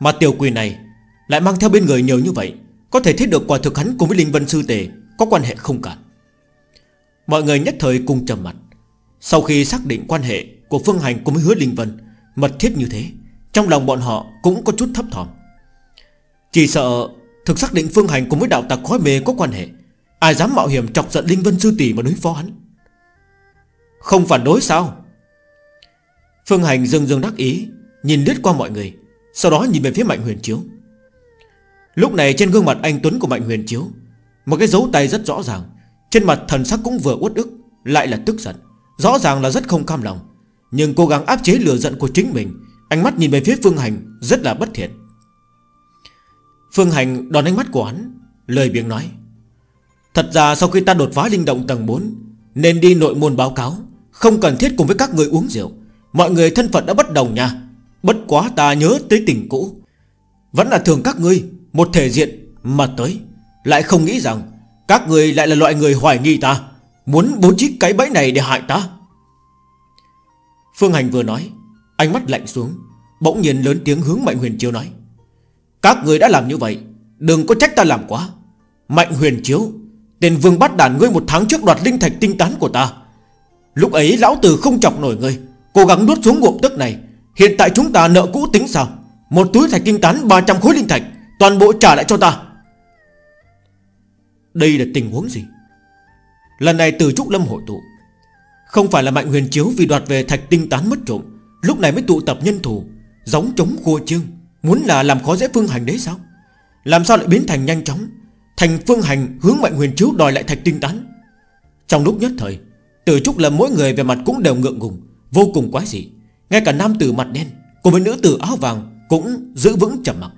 Mà tiểu quỷ này Lại mang theo bên người nhiều như vậy, Có thể thấy được quả thực hắn cùng với Linh Vân Sư Tỷ Có quan hệ không cả. Mọi người nhất thời cùng trầm mặt, Sau khi xác định quan hệ của Phương Hành cùng với hứa Linh Vân Mật thiết như thế, Trong lòng bọn họ cũng có chút thấp thỏm. Chỉ sợ Thực xác định phương hành cùng với đạo tặc khói mê có quan hệ, Ai dám mạo hiểm chọc giận Linh Vân Sư Tỷ mà đối phó hắn? Không phản đối sao? Phương hành dưng dưng đắc ý, Nhìn lướt qua mọi người, Sau đó nhìn về phía Mạnh Huyền Chiếu. Lúc này trên gương mặt anh Tuấn của Mạnh Huyền Chiếu, Một cái dấu tay rất rõ ràng, Trên mặt thần sắc cũng vừa uất ức, Lại là tức giận, Rõ ràng là rất không cam lòng nhưng cố gắng áp chế lửa giận của chính mình, Ánh mắt nhìn về phía Phương Hành Rất là bất thiện. Phương Hành đón ánh mắt của hắn, Lời biếng nói, Thật ra sau khi ta đột phá linh động tầng 4 Nên đi nội môn báo cáo, Không cần thiết cùng với các người uống rượu. Mọi người thân phận đã bất đồng nha, Bất quá ta nhớ tới tình cũ. Vẫn là thường các ngươi, Một thể diện mà tới, Lại không nghĩ rằng Các người lại là loại người hoài nghi ta, Muốn bố trí cái bẫy này để hại ta. Phương Hành vừa nói, Ánh mắt lạnh xuống, Bỗng nhiên lớn tiếng hướng Mạnh Huyền Chiếu nói. Các người đã làm như vậy, Đừng có trách ta làm quá. Mạnh Huyền Chiếu, Tên vương bắt đàn ngươi một tháng trước đoạt linh thạch tinh tán của ta. Lúc ấy lão tử không chọc nổi ngươi, Cố gắng nuốt xuống ngụm tức này. Hiện tại chúng ta nợ cũ tính sao? Một túi thạch tinh tán 300 khối linh thạch, Toàn bộ trả lại cho ta. Đây là tình huống gì? Lần này từ Trúc Lâm hội tụ không phải là Mạnh Huyền Chiếu Vì đoạt về thạch tinh tán mất trộm. Lúc này mới tụ tập nhân thủ Giống chống khua trương Muốn là làm khó dễ phương hành đấy sao? Làm sao lại biến thành nhanh chóng? Thành phương hành hướng Mạnh Huyền Chiếu đòi lại thạch tinh tán. Trong lúc nhất thời, Từ Trúc là mỗi người về mặt cũng đều ngượng ngùng, Vô cùng quái dị. Ngay cả nam tử mặt đen Cùng với nữ tử áo vàng Cũng giữ vững trầm mặc.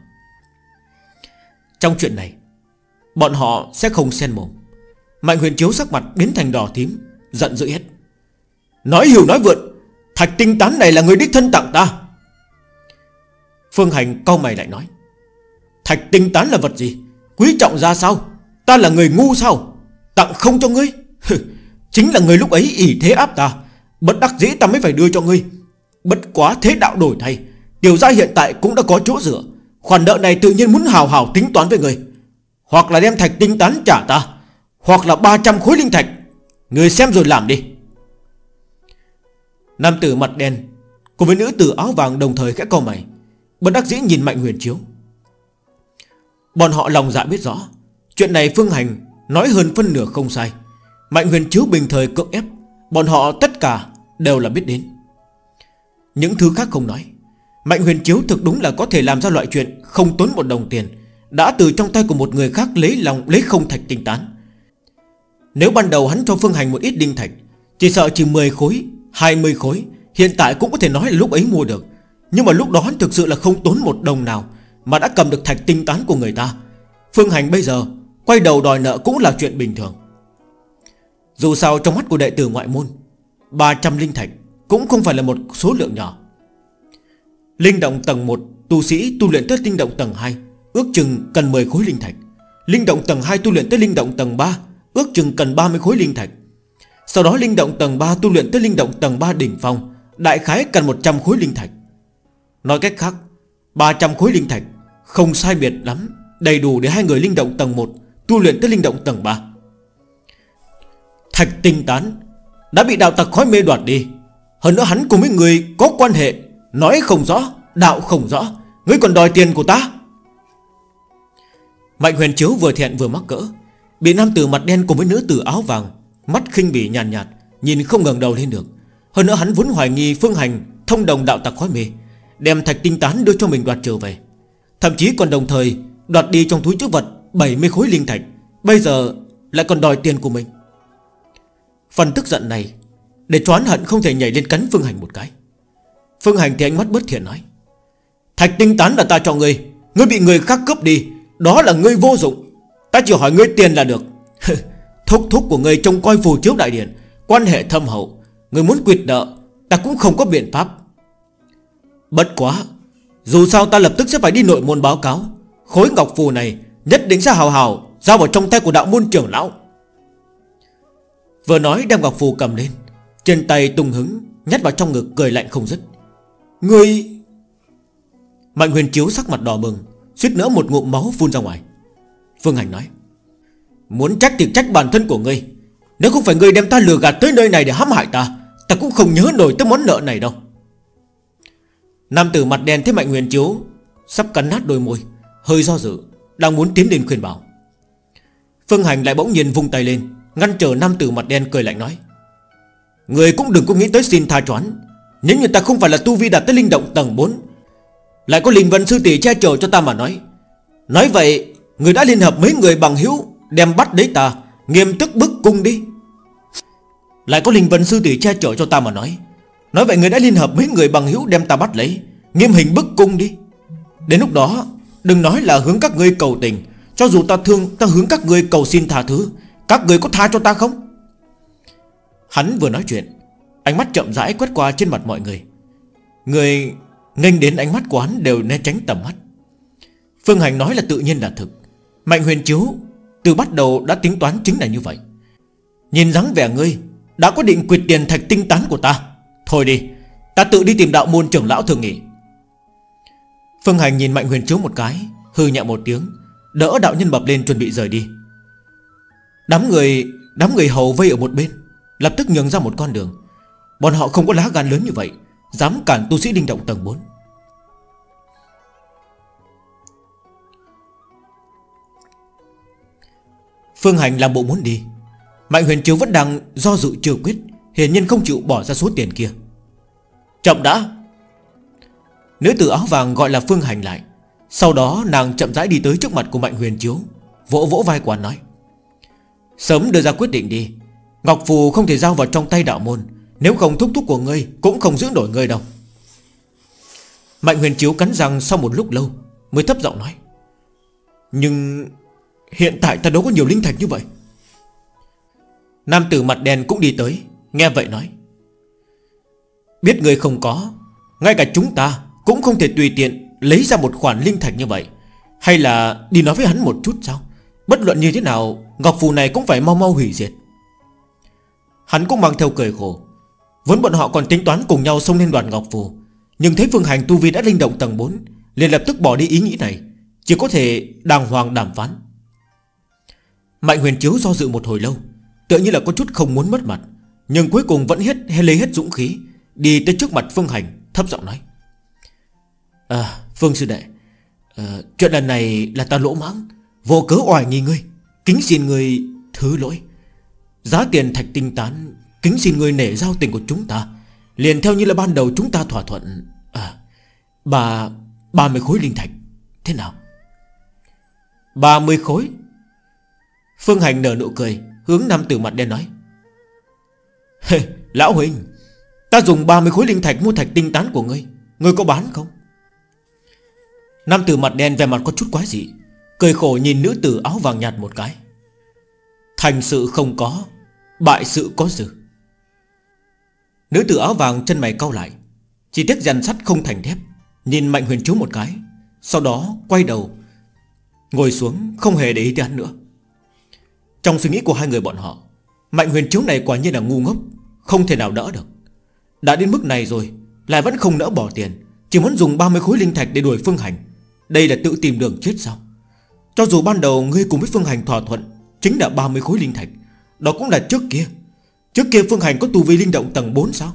Trong chuyện này, Bọn họ sẽ không xen mồm. Mạnh huyền chiếu sắc mặt biến thành đỏ tím Giận dữ hết. Nói hiểu nói vượn Thạch tinh tán này là người đích thân tặng ta. Phương Hành cau mày lại nói, Thạch tinh tán là vật gì? Quý trọng ra sao? Ta là người ngu sao? Tặng không cho ngươi? Chính là người lúc ấy ỷ thế áp ta. Bất đắc dĩ ta mới phải đưa cho ngươi. Bất quá thế đạo đổi thay, Tiểu gia hiện tại cũng đã có chỗ dựa. Khoản nợ này tự nhiên muốn hào hào tính toán với người Hoặc là đem thạch tinh tán trả ta, Hoặc là 300 khối linh thạch. Người xem rồi làm đi. Nam tử mặt đen, Cùng với nữ tử áo vàng đồng thời khẽ câu mày. Bất đắc dĩ nhìn Mạnh Huyền Chiếu. Bọn họ lòng dạ biết rõ, Chuyện này Phương Hành Nói hơn phân nửa không sai. Mạnh Huyền Chiếu bình thời cưỡng ép, Bọn họ tất cả đều là biết đến. Những thứ khác không nói. Mạnh huyền chiếu thực đúng là có thể làm ra loại chuyện Không tốn một đồng tiền, Đã từ trong tay của một người khác lấy lòng Lấy không thạch tinh tán. Nếu ban đầu hắn cho Phương Hành một ít đinh thạch, Chỉ sợ chỉ 10 khối 20 khối. Hiện tại cũng có thể nói là lúc ấy mua được. Nhưng mà lúc đó thực sự là không tốn một đồng nào Mà đã cầm được thạch tinh tán của người ta. Phương Hành bây giờ Quay đầu đòi nợ cũng là chuyện bình thường. Dù sao trong mắt của đệ tử ngoại môn 300 linh thạch Cũng không phải là một số lượng nhỏ. Linh động tầng 1 Tu sĩ tu luyện tới linh động tầng 2 Ước chừng cần 10 khối linh thạch. Linh động tầng 2 tu luyện tới linh động tầng 3 Ước chừng cần 30 khối linh thạch. Sau đó linh động tầng 3 tu luyện tới linh động tầng 3 đỉnh phong. Đại khái cần 100 khối linh thạch. Nói cách khác 300 khối linh thạch Không sai biệt lắm, Đầy đủ để hai người linh động tầng 1 Tu luyện tới linh động tầng 3 Thạch tinh tán đã bị đạo tặc khói mê đoạt đi. Hơn nữa hắn cùng với người có quan hệ, Nói không rõ, Đạo không rõ. Ngươi còn đòi tiền của ta? Mạnh huyền chiếu vừa thẹn vừa mắc cỡ, Bị nam tử mặt đen cùng với nữ tử áo vàng Mắt khinh bỉ nhàn nhạt, nhạt Nhìn không ngẩng đầu lên được. Hơn nữa hắn vốn hoài nghi phương hành Thông đồng đạo tặc khói mê Đem thạch tinh tán đưa cho mình đoạt trở về. Thậm chí còn đồng thời Đoạt đi trong túi chứa vật 70 khối linh thạch Bây giờ lại còn đòi tiền của mình. Phần tức giận này Để choán hận không thể nhảy lên cắn Phương Hành một cái. Phương Hành thì ánh mắt bất thiện nói Thạch tinh tán là ta cho ngươi Ngươi bị người khác cướp đi Đó là ngươi vô dụng. Ta chỉ hỏi ngươi tiền là được Thúc thúc của người trông coi phù chiếu đại điện, Quan hệ thâm hậu, người muốn quyệt nợ, Ta cũng không có biện pháp. Bất quá, Dù sao ta lập tức sẽ phải đi nội môn báo cáo. Khối ngọc phù này Nhất định sẽ hào hào Giao vào trong tay của đạo môn trưởng lão. Vừa nói đem ngọc phù cầm lên, Trên tay tung hứng Nhét vào trong ngực cười lạnh không dứt. Người Mạnh huyền chiếu sắc mặt đỏ bừng, Suýt nữa một ngụm máu phun ra ngoài. Phương Hành nói Muốn trách thì trách bản thân của ngươi. Nếu không phải ngươi đem ta lừa gạt tới nơi này để hãm hại ta Ta cũng không nhớ nổi tới món nợ này đâu. Nam tử mặt đen thế Mạnh huyền chiếu Sắp cắn nát đôi môi, Hơi do dự, Đang muốn tiến đến khuyên bảo. Phương Hành lại bỗng nhiên vung tay lên, Ngăn trở nam tử mặt đen cười lạnh nói, Người cũng đừng có nghĩ tới xin tha choán. Nếu như ta không phải là tu vi đạt tới linh động tầng 4 Lại có linh vân sư tỷ che chở cho ta mà nói. Nói vậy, Người đã liên hợp mấy người bằng hữu Đem bắt đấy ta, Nghiêm tức bức cung đi. Lại có linh vân sư tỷ che chở cho ta mà nói. Nói vậy người đã liên hợp mấy người bằng hữu đem ta bắt lấy, Nghiêm hình bức cung đi. Đến lúc đó, Đừng nói là hướng các ngươi cầu tình. Cho dù ta thương, ta hướng các ngươi cầu xin tha thứ, Các ngươi có tha cho ta không? Hắn vừa nói chuyện, Ánh mắt chậm rãi quét qua trên mặt mọi người. Người nghênh đến ánh mắt của hắn đều né tránh tầm mắt. Phương Hành nói là tự nhiên là thực. Mạnh huyền chiếu từ bắt đầu đã tính toán chính là như vậy. Nhìn dáng vẻ ngươi, Đã quyết định quyệt tiền thạch tinh tán của ta. Thôi đi, Ta tự đi tìm đạo môn trưởng lão thường nghỉ Phương Hành nhìn Mạnh huyền chiếu một cái, Hư nhẹ một tiếng, Đỡ đạo nhân bập lên chuẩn bị rời đi. Đám người Đám người hầu vây ở một bên, Lập tức nhường ra một con đường. Bọn họ không có lá gan lớn như vậy, Dám cản tu sĩ đinh động tầng 4 Phương Hành làm bộ muốn đi. Mạnh huyền chiếu vẫn đang do dự chưa quyết, Hiển nhiên không chịu bỏ ra số tiền kia. Chậm đã. Nữ tử áo vàng gọi là Phương Hành lại. Sau đó nàng chậm rãi đi tới trước mặt của Mạnh huyền chiếu Vỗ vỗ vai quán nói, Sớm đưa ra quyết định đi. Ngọc Phù không thể giao vào trong tay đạo môn. Nếu không thúc thúc của ngươi Cũng không giữ nổi ngươi đâu. Mạnh huyền chiếu cắn răng sau một lúc lâu, Mới thấp giọng nói, Nhưng Hiện tại ta đâu có nhiều linh thạch như vậy. Nam tử mặt đen cũng đi tới, Nghe vậy nói. Biết người không có, Ngay cả chúng ta cũng không thể tùy tiện Lấy ra một khoản linh thạch như vậy. Hay là đi nói với hắn một chút sao? Bất luận như thế nào, Ngọc phù này cũng phải mau mau hủy diệt. Hắn cũng mang theo cười khổ. Vốn bọn họ còn tính toán cùng nhau xông lên đoàn Ngọc Phù, Nhưng thấy Phương Hành Tu Vi đã linh động tầng 4 liền lập tức bỏ đi ý nghĩ này. Chỉ có thể đàng hoàng đàm phán. Mạnh huyền chiếu do dự một hồi lâu Tựa như là có chút không muốn mất mặt Nhưng cuối cùng vẫn hết hay lấy hết dũng khí Đi tới trước mặt Phương Hành Thấp giọng nói. À Phương Sư Đệ à, Chuyện lần này là ta lỗ mãng Vô cớ oải nghi ngươi Kính xin ngươi thứ lỗi. Giá tiền thạch tinh tán Kính xin người nể giao tình của chúng ta Liền theo như là ban đầu chúng ta thỏa thuận. À Bà 30 khối linh thạch Thế nào? 30 khối? Phương Hành nở nụ cười, Hướng nam tử mặt đen nói. Lão Huynh Ta dùng 30 khối linh thạch mua thạch tinh tán của ngươi Ngươi có bán không? Nam tử mặt đen về mặt có chút quái dị, Cười khổ nhìn nữ tử áo vàng nhạt một cái. Thành sự không có, Bại sự có dự Nữ tử áo vàng chân mày cau lại, Chỉ tiếc dàn sắt không thành thép, Nhìn Mạnh Huyền Chú một cái, Sau đó quay đầu, Ngồi xuống, không hề để ý tới hắn nữa. Trong suy nghĩ của hai người bọn họ, Mạnh huyền chiếu này quả nhiên là ngu ngốc, Không thể nào đỡ được. Đã đến mức này rồi, Lại vẫn không nỡ bỏ tiền, Chỉ muốn dùng 30 khối linh thạch để đuổi Phương Hành. Đây là tự tìm đường chết sao? Cho dù ban đầu ngươi cùng với Phương Hành thỏa thuận, Chính là 30 khối linh thạch, đó cũng là trước kia. Trước kia Phương Hành có tu vi linh động tầng 4 sao?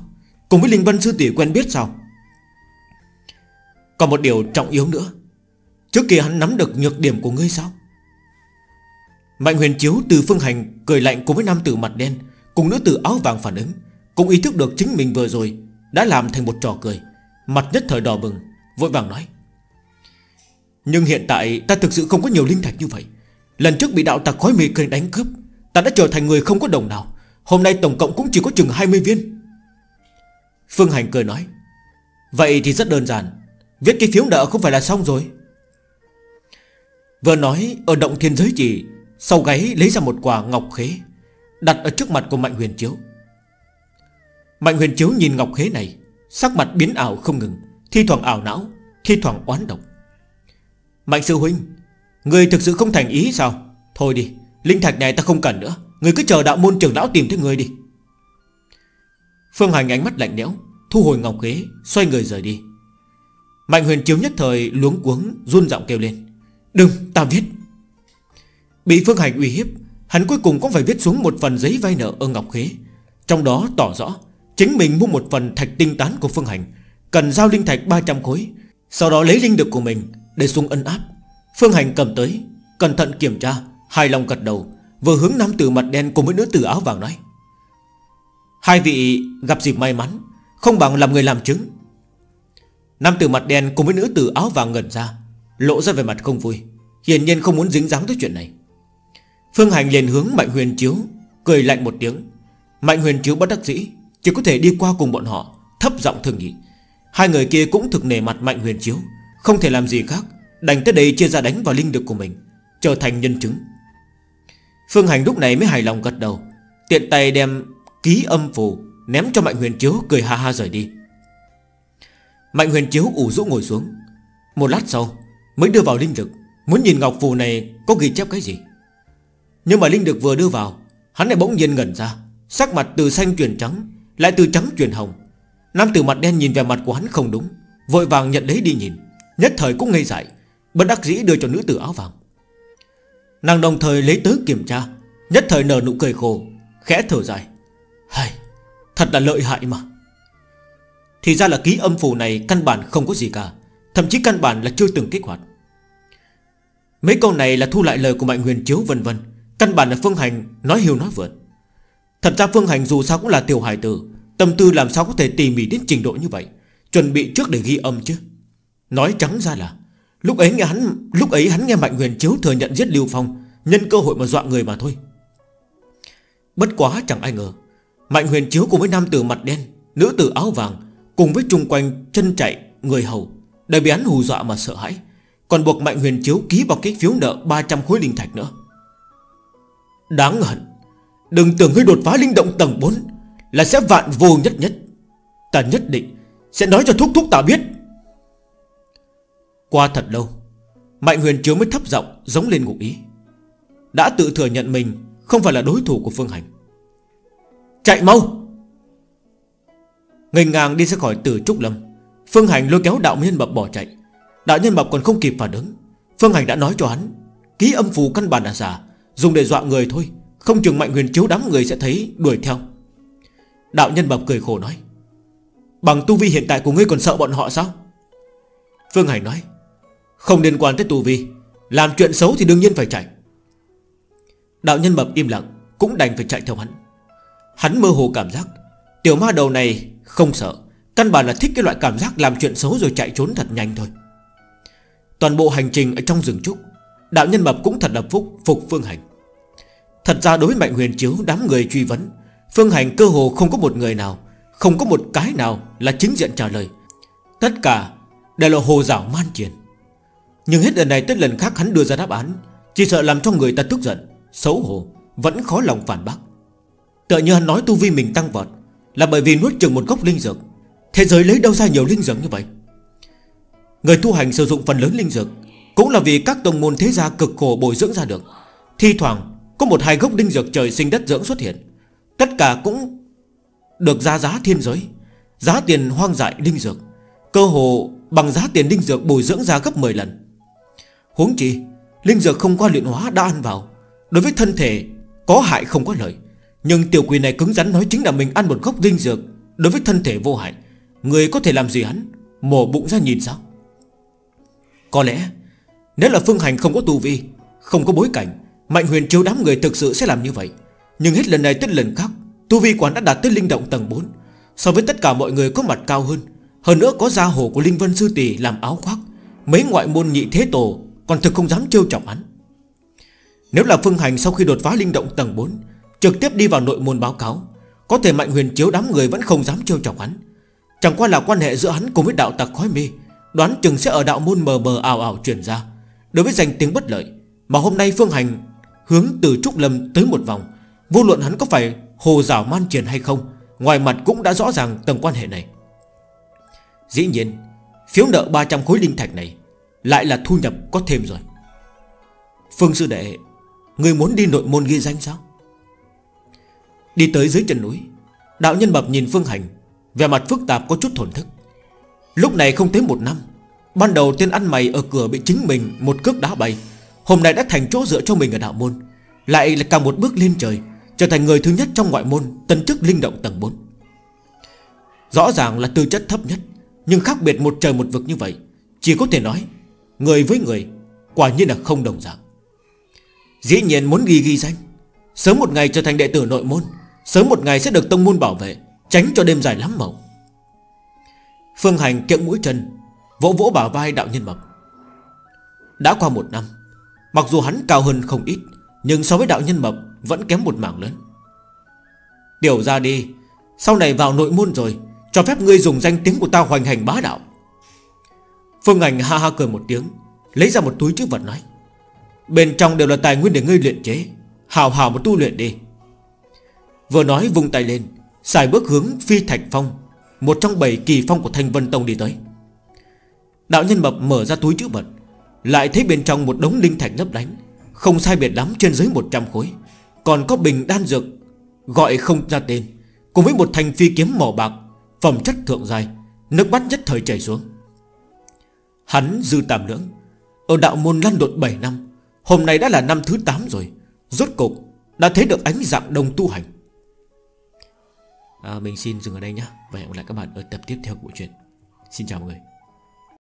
Cùng với Linh Vân Sư Tỷ quen biết sao? Còn một điều trọng yếu nữa, Trước kia hắn nắm được nhược điểm của ngươi sao? Mạnh huyền chiếu từ Phương Hành Cười lạnh cùng với nam tử mặt đen, Cùng nữ tử áo vàng phản ứng, Cũng ý thức được chính mình vừa rồi Đã làm thành một trò cười. Mặt nhất thời đỏ bừng, Vội vàng nói, Nhưng hiện tại ta thực sự không có nhiều linh thạch như vậy. Lần trước bị đạo tặc khói mì cười đánh cướp, Ta đã trở thành người không có đồng nào. Hôm nay tổng cộng cũng chỉ có chừng 20 viên. Phương Hành cười nói, Vậy thì rất đơn giản, Viết cái phiếu nợ không phải là xong rồi. Vừa nói, Ở động thiên giới chỉ sau gáy lấy ra một quả ngọc khế, Đặt ở trước mặt của Mạnh Huyền Chiếu. Mạnh Huyền Chiếu nhìn ngọc khế này, Sắc mặt biến ảo không ngừng, Thi thoảng ảo não, Thi thoảng oán độc. Mạnh Sư Huynh, Người thực sự không thành ý sao? Thôi đi, Linh thạch này ta không cần nữa, Người cứ chờ đạo môn trưởng lão tìm thấy người đi. Phương Hành ánh mắt lạnh lẽo, Thu hồi ngọc ghế Xoay người rời đi. Mạnh huyền chiếu nhất thời luống cuống, run giọng kêu lên, Đừng, ta viết. Bị Phương Hành uy hiếp, Hắn cuối cùng cũng phải viết xuống một phần giấy vay nợ ở Ngọc Khế. Trong đó tỏ rõ, Chính mình mua một phần thạch tinh tán của Phương Hành, Cần giao linh thạch 300 khối, Sau đó lấy linh được của mình Để xuống ân áp. Phương Hành cầm tới, Cẩn thận kiểm tra, Hài lòng gật đầu, Vừa hướng nam tử mặt đen cùng với nữ tử áo vàng nói, Hai vị gặp dịp may mắn, Không bằng làm người làm chứng. Nam tử mặt đen cùng với nữ tử áo vàng ngẩn ra, Lộ ra về mặt không vui, Hiển nhiên không muốn dính dáng tới chuyện này. Phương Hành liền hướng Mạnh Huyền Chiếu, Cười lạnh một tiếng. Mạnh Huyền Chiếu bất đắc dĩ, Chỉ có thể đi qua cùng bọn họ, Thấp giọng thường nghị. Hai người kia cũng thực nề mặt Mạnh Huyền Chiếu, Không thể làm gì khác, Đành tới đây chia ra đánh vào linh lực của mình, Trở thành nhân chứng. Phương Hành lúc này mới hài lòng gật đầu, Tiện tay đem ký âm phù Ném cho Mạnh Huyền Chiếu, cười ha ha rời đi. Mạnh Huyền Chiếu ủ rũ ngồi xuống. Một lát sau, Mới đưa vào linh lực, Muốn nhìn ngọc phù này có ghi chép cái gì. Nhưng mà linh lực vừa đưa vào Hắn lại bỗng nhiên ngẩn ra. Sắc mặt từ xanh chuyển trắng Lại từ trắng chuyển hồng. Nam tử mặt đen nhìn về mặt của hắn không đúng Vội vàng nhận lấy đi nhìn. Nhất thời cũng ngây dại Bất đắc dĩ đưa cho nữ tử áo vàng. Nàng đồng thời lấy tới kiểm tra Nhất thời nở nụ cười khổ Khẽ thở dài. Hay, Thật là lợi hại mà. Thì ra là ký âm phù này căn bản không có gì cả Thậm chí căn bản là chưa từng kích hoạt. Mấy câu này là thu lại lời của Mạnh Huyền Chiếu vân vân. Căn bản là Phương Hành nói hiu nói vượt. Thật ra Phương Hành dù sao cũng là tiểu hải tử, Tâm tư làm sao có thể tỉ mỉ đến trình độ như vậy, Chuẩn bị trước để ghi âm chứ. Nói trắng ra là, Lúc ấy nghe hắn, Lúc ấy hắn nghe Mạnh Huyền Chiếu thừa nhận giết Lưu Phong, Nhân cơ hội mà dọa người mà thôi. Bất quá chẳng ai ngờ, Mạnh Huyền Chiếu cùng với nam tử mặt đen, Nữ tử áo vàng, Cùng với chung quanh chân chạy, Người hầu, Đều bị hắn hù dọa mà sợ hãi. Còn buộc Mạnh Huyền Chiếu ký vào cái phiếu nợ 300 khối linh thạch nữa. Đáng hận. Đừng tưởng ngươi đột phá linh động tầng 4 Là sẽ vạn vô nhất nhất. Ta nhất định Sẽ nói cho thúc thúc ta biết. Qua thật lâu, Mạnh huyền chiếu mới thấp giọng giống lên ngụ ý. Đã tự thừa nhận mình Không phải là đối thủ của Phương Hành. Chạy mau! Ngành ngang đi ra khỏi tử Trúc Lâm. Phương Hành lôi kéo đạo nhân mập bỏ chạy. Đạo nhân mập còn không kịp phản ứng. Phương Hành đã nói cho hắn, Ký âm phù căn bản là giả. Dùng để dọa người thôi. Không chừng mạnh huyền chiếu đám người sẽ thấy đuổi theo. Đạo nhân bập cười khổ nói, Bằng tu vi hiện tại của ngươi còn sợ bọn họ sao? Phương hải nói, Không liên quan tới tu vi, Làm chuyện xấu thì đương nhiên phải chạy. Đạo nhân mập im lặng, Cũng đành phải chạy theo hắn. Hắn mơ hồ cảm giác, Tiểu ma đầu này không sợ, Căn bản là thích cái loại cảm giác làm chuyện xấu rồi chạy trốn thật nhanh thôi. Toàn bộ hành trình ở trong rừng trúc Đạo nhân mập cũng thật là phúc, Phục Phương Hành. Thật ra đối với Mạnh Huyền Chiếu, đám người truy vấn, Phương Hành cơ hồ không có một người nào, Không có một cái nào là chính diện trả lời. Tất cả đều là hồ giảo man triển. Nhưng hết lần này tới lần khác hắn đưa ra đáp án, Chỉ sợ làm cho người ta tức giận, Xấu hổ, Vẫn khó lòng phản bác. Tựa như hắn nói tu vi mình tăng vọt Là bởi vì nuốt chừng một gốc linh dược. Thế giới lấy đâu ra nhiều linh dược như vậy? Người tu hành sử dụng phần lớn linh dược cũng là vì các tông môn thế gia cực khổ bồi dưỡng ra được. Thi thoảng, Có một hai gốc đinh dược trời sinh đất dưỡng xuất hiện. Tất cả cũng Được ra giá thiên giới. Giá tiền hoang dại đinh dược. Cơ hồ bằng giá tiền đinh dược bồi dưỡng ra gấp 10 lần. Huống chi Linh dược không qua luyện hóa đã ăn vào. Đối với thân thể, có hại không có lợi. Nhưng tiểu quỷ này cứng rắn nói chính là mình ăn một gốc linh dược Đối với thân thể vô hại. Người có thể làm gì hắn? Mổ bụng ra nhìn sao? Có lẽ nếu là phương hành không có tu vi, Không có bối cảnh, Mạnh huyền chiếu đám người thực sự sẽ làm như vậy. Nhưng hết lần này tới lần khác, Tu vi quán đã đạt tới linh động tầng 4 So với tất cả mọi người có mặt cao hơn Hơn nữa có gia hồ của Linh Vân Sư Tỷ làm áo khoác, Mấy ngoại môn nhị thế tổ Còn thực không dám trêu chọc hắn. Nếu là phương hành sau khi đột phá linh động tầng 4 Trực tiếp đi vào nội môn báo cáo, Có thể mạnh huyền chiếu đám người vẫn không dám trêu chọc hắn. Chẳng qua là quan hệ giữa hắn cùng với đạo tặc khói mê, Đoán chừng sẽ ở đạo môn mờ mờ ảo ảo truyền ra. Đối với danh tiếng bất lợi, Mà hôm nay phương hành Hướng từ Trúc Lâm tới một vòng, Vô luận hắn có phải hồ rào man truyền hay không, Ngoài mặt cũng đã rõ ràng tầng quan hệ này. Dĩ nhiên, Phiếu nợ 300 khối linh thạch này Lại là thu nhập có thêm rồi. Phương sư đệ, Người muốn đi nội môn ghi danh sao? Đi tới dưới chân núi, Đạo nhân bập nhìn Phương Hành về mặt phức tạp có chút thổn thức. Lúc này không tới một năm Ban đầu tên ăn mày ở cửa bị chính mình, Một cước đá bay. Hôm nay đã thành chỗ dựa cho mình ở đạo môn. Lại là cả một bước lên trời, Trở thành người thứ nhất trong ngoại môn, Tân chức linh động tầng 4 Rõ ràng là tư chất thấp nhất, Nhưng khác biệt một trời một vực như vậy, Chỉ có thể nói, Người với người, Quả nhiên là không đồng dạng. Dĩ nhiên muốn ghi ghi danh, Sớm một ngày trở thành đệ tử nội môn, Sớm một ngày sẽ được tông môn bảo vệ, Tránh cho đêm dài lắm mộng Phương Hành kiệm mũi chân Vỗ vỗ bả vai đạo nhân mập. Đã qua một năm, Mặc dù hắn cao hơn không ít, Nhưng so với đạo nhân mập Vẫn kém một mảng lớn. Điều ra đi, Sau này vào nội môn rồi, Cho phép ngươi dùng danh tiếng của ta hoành hành bá đạo. Phương ảnh ha ha cười một tiếng, Lấy ra một túi chữ vật nói, Bên trong đều là tài nguyên để ngươi luyện chế, Hào hào một tu luyện đi. Vừa nói vung tay lên, Xài bước hướng phi thạch phong, Một trong bảy kỳ phong của thanh vân tông đi tới. Đạo nhân mập mở ra túi chữ vật Lại thấy bên trong một đống linh thạch lấp lánh Không sai biệt lắm trên dưới 100 khối. Còn có bình đan dược Gọi không ra tên Cùng với một thanh phi kiếm mỏ bạc Phẩm chất thượng dài Nước mắt nhất thời chảy xuống. Hắn dư tạm lưỡng Ở đạo môn lăn đột 7 năm Hôm nay đã là năm thứ 8 rồi Rốt cục đã thấy được ánh dạng đồng tu hành. À, Mình xin dừng ở đây nhé Và hẹn gặp lại các bạn ở tập tiếp theo của chuyện truyện. Xin chào mọi người.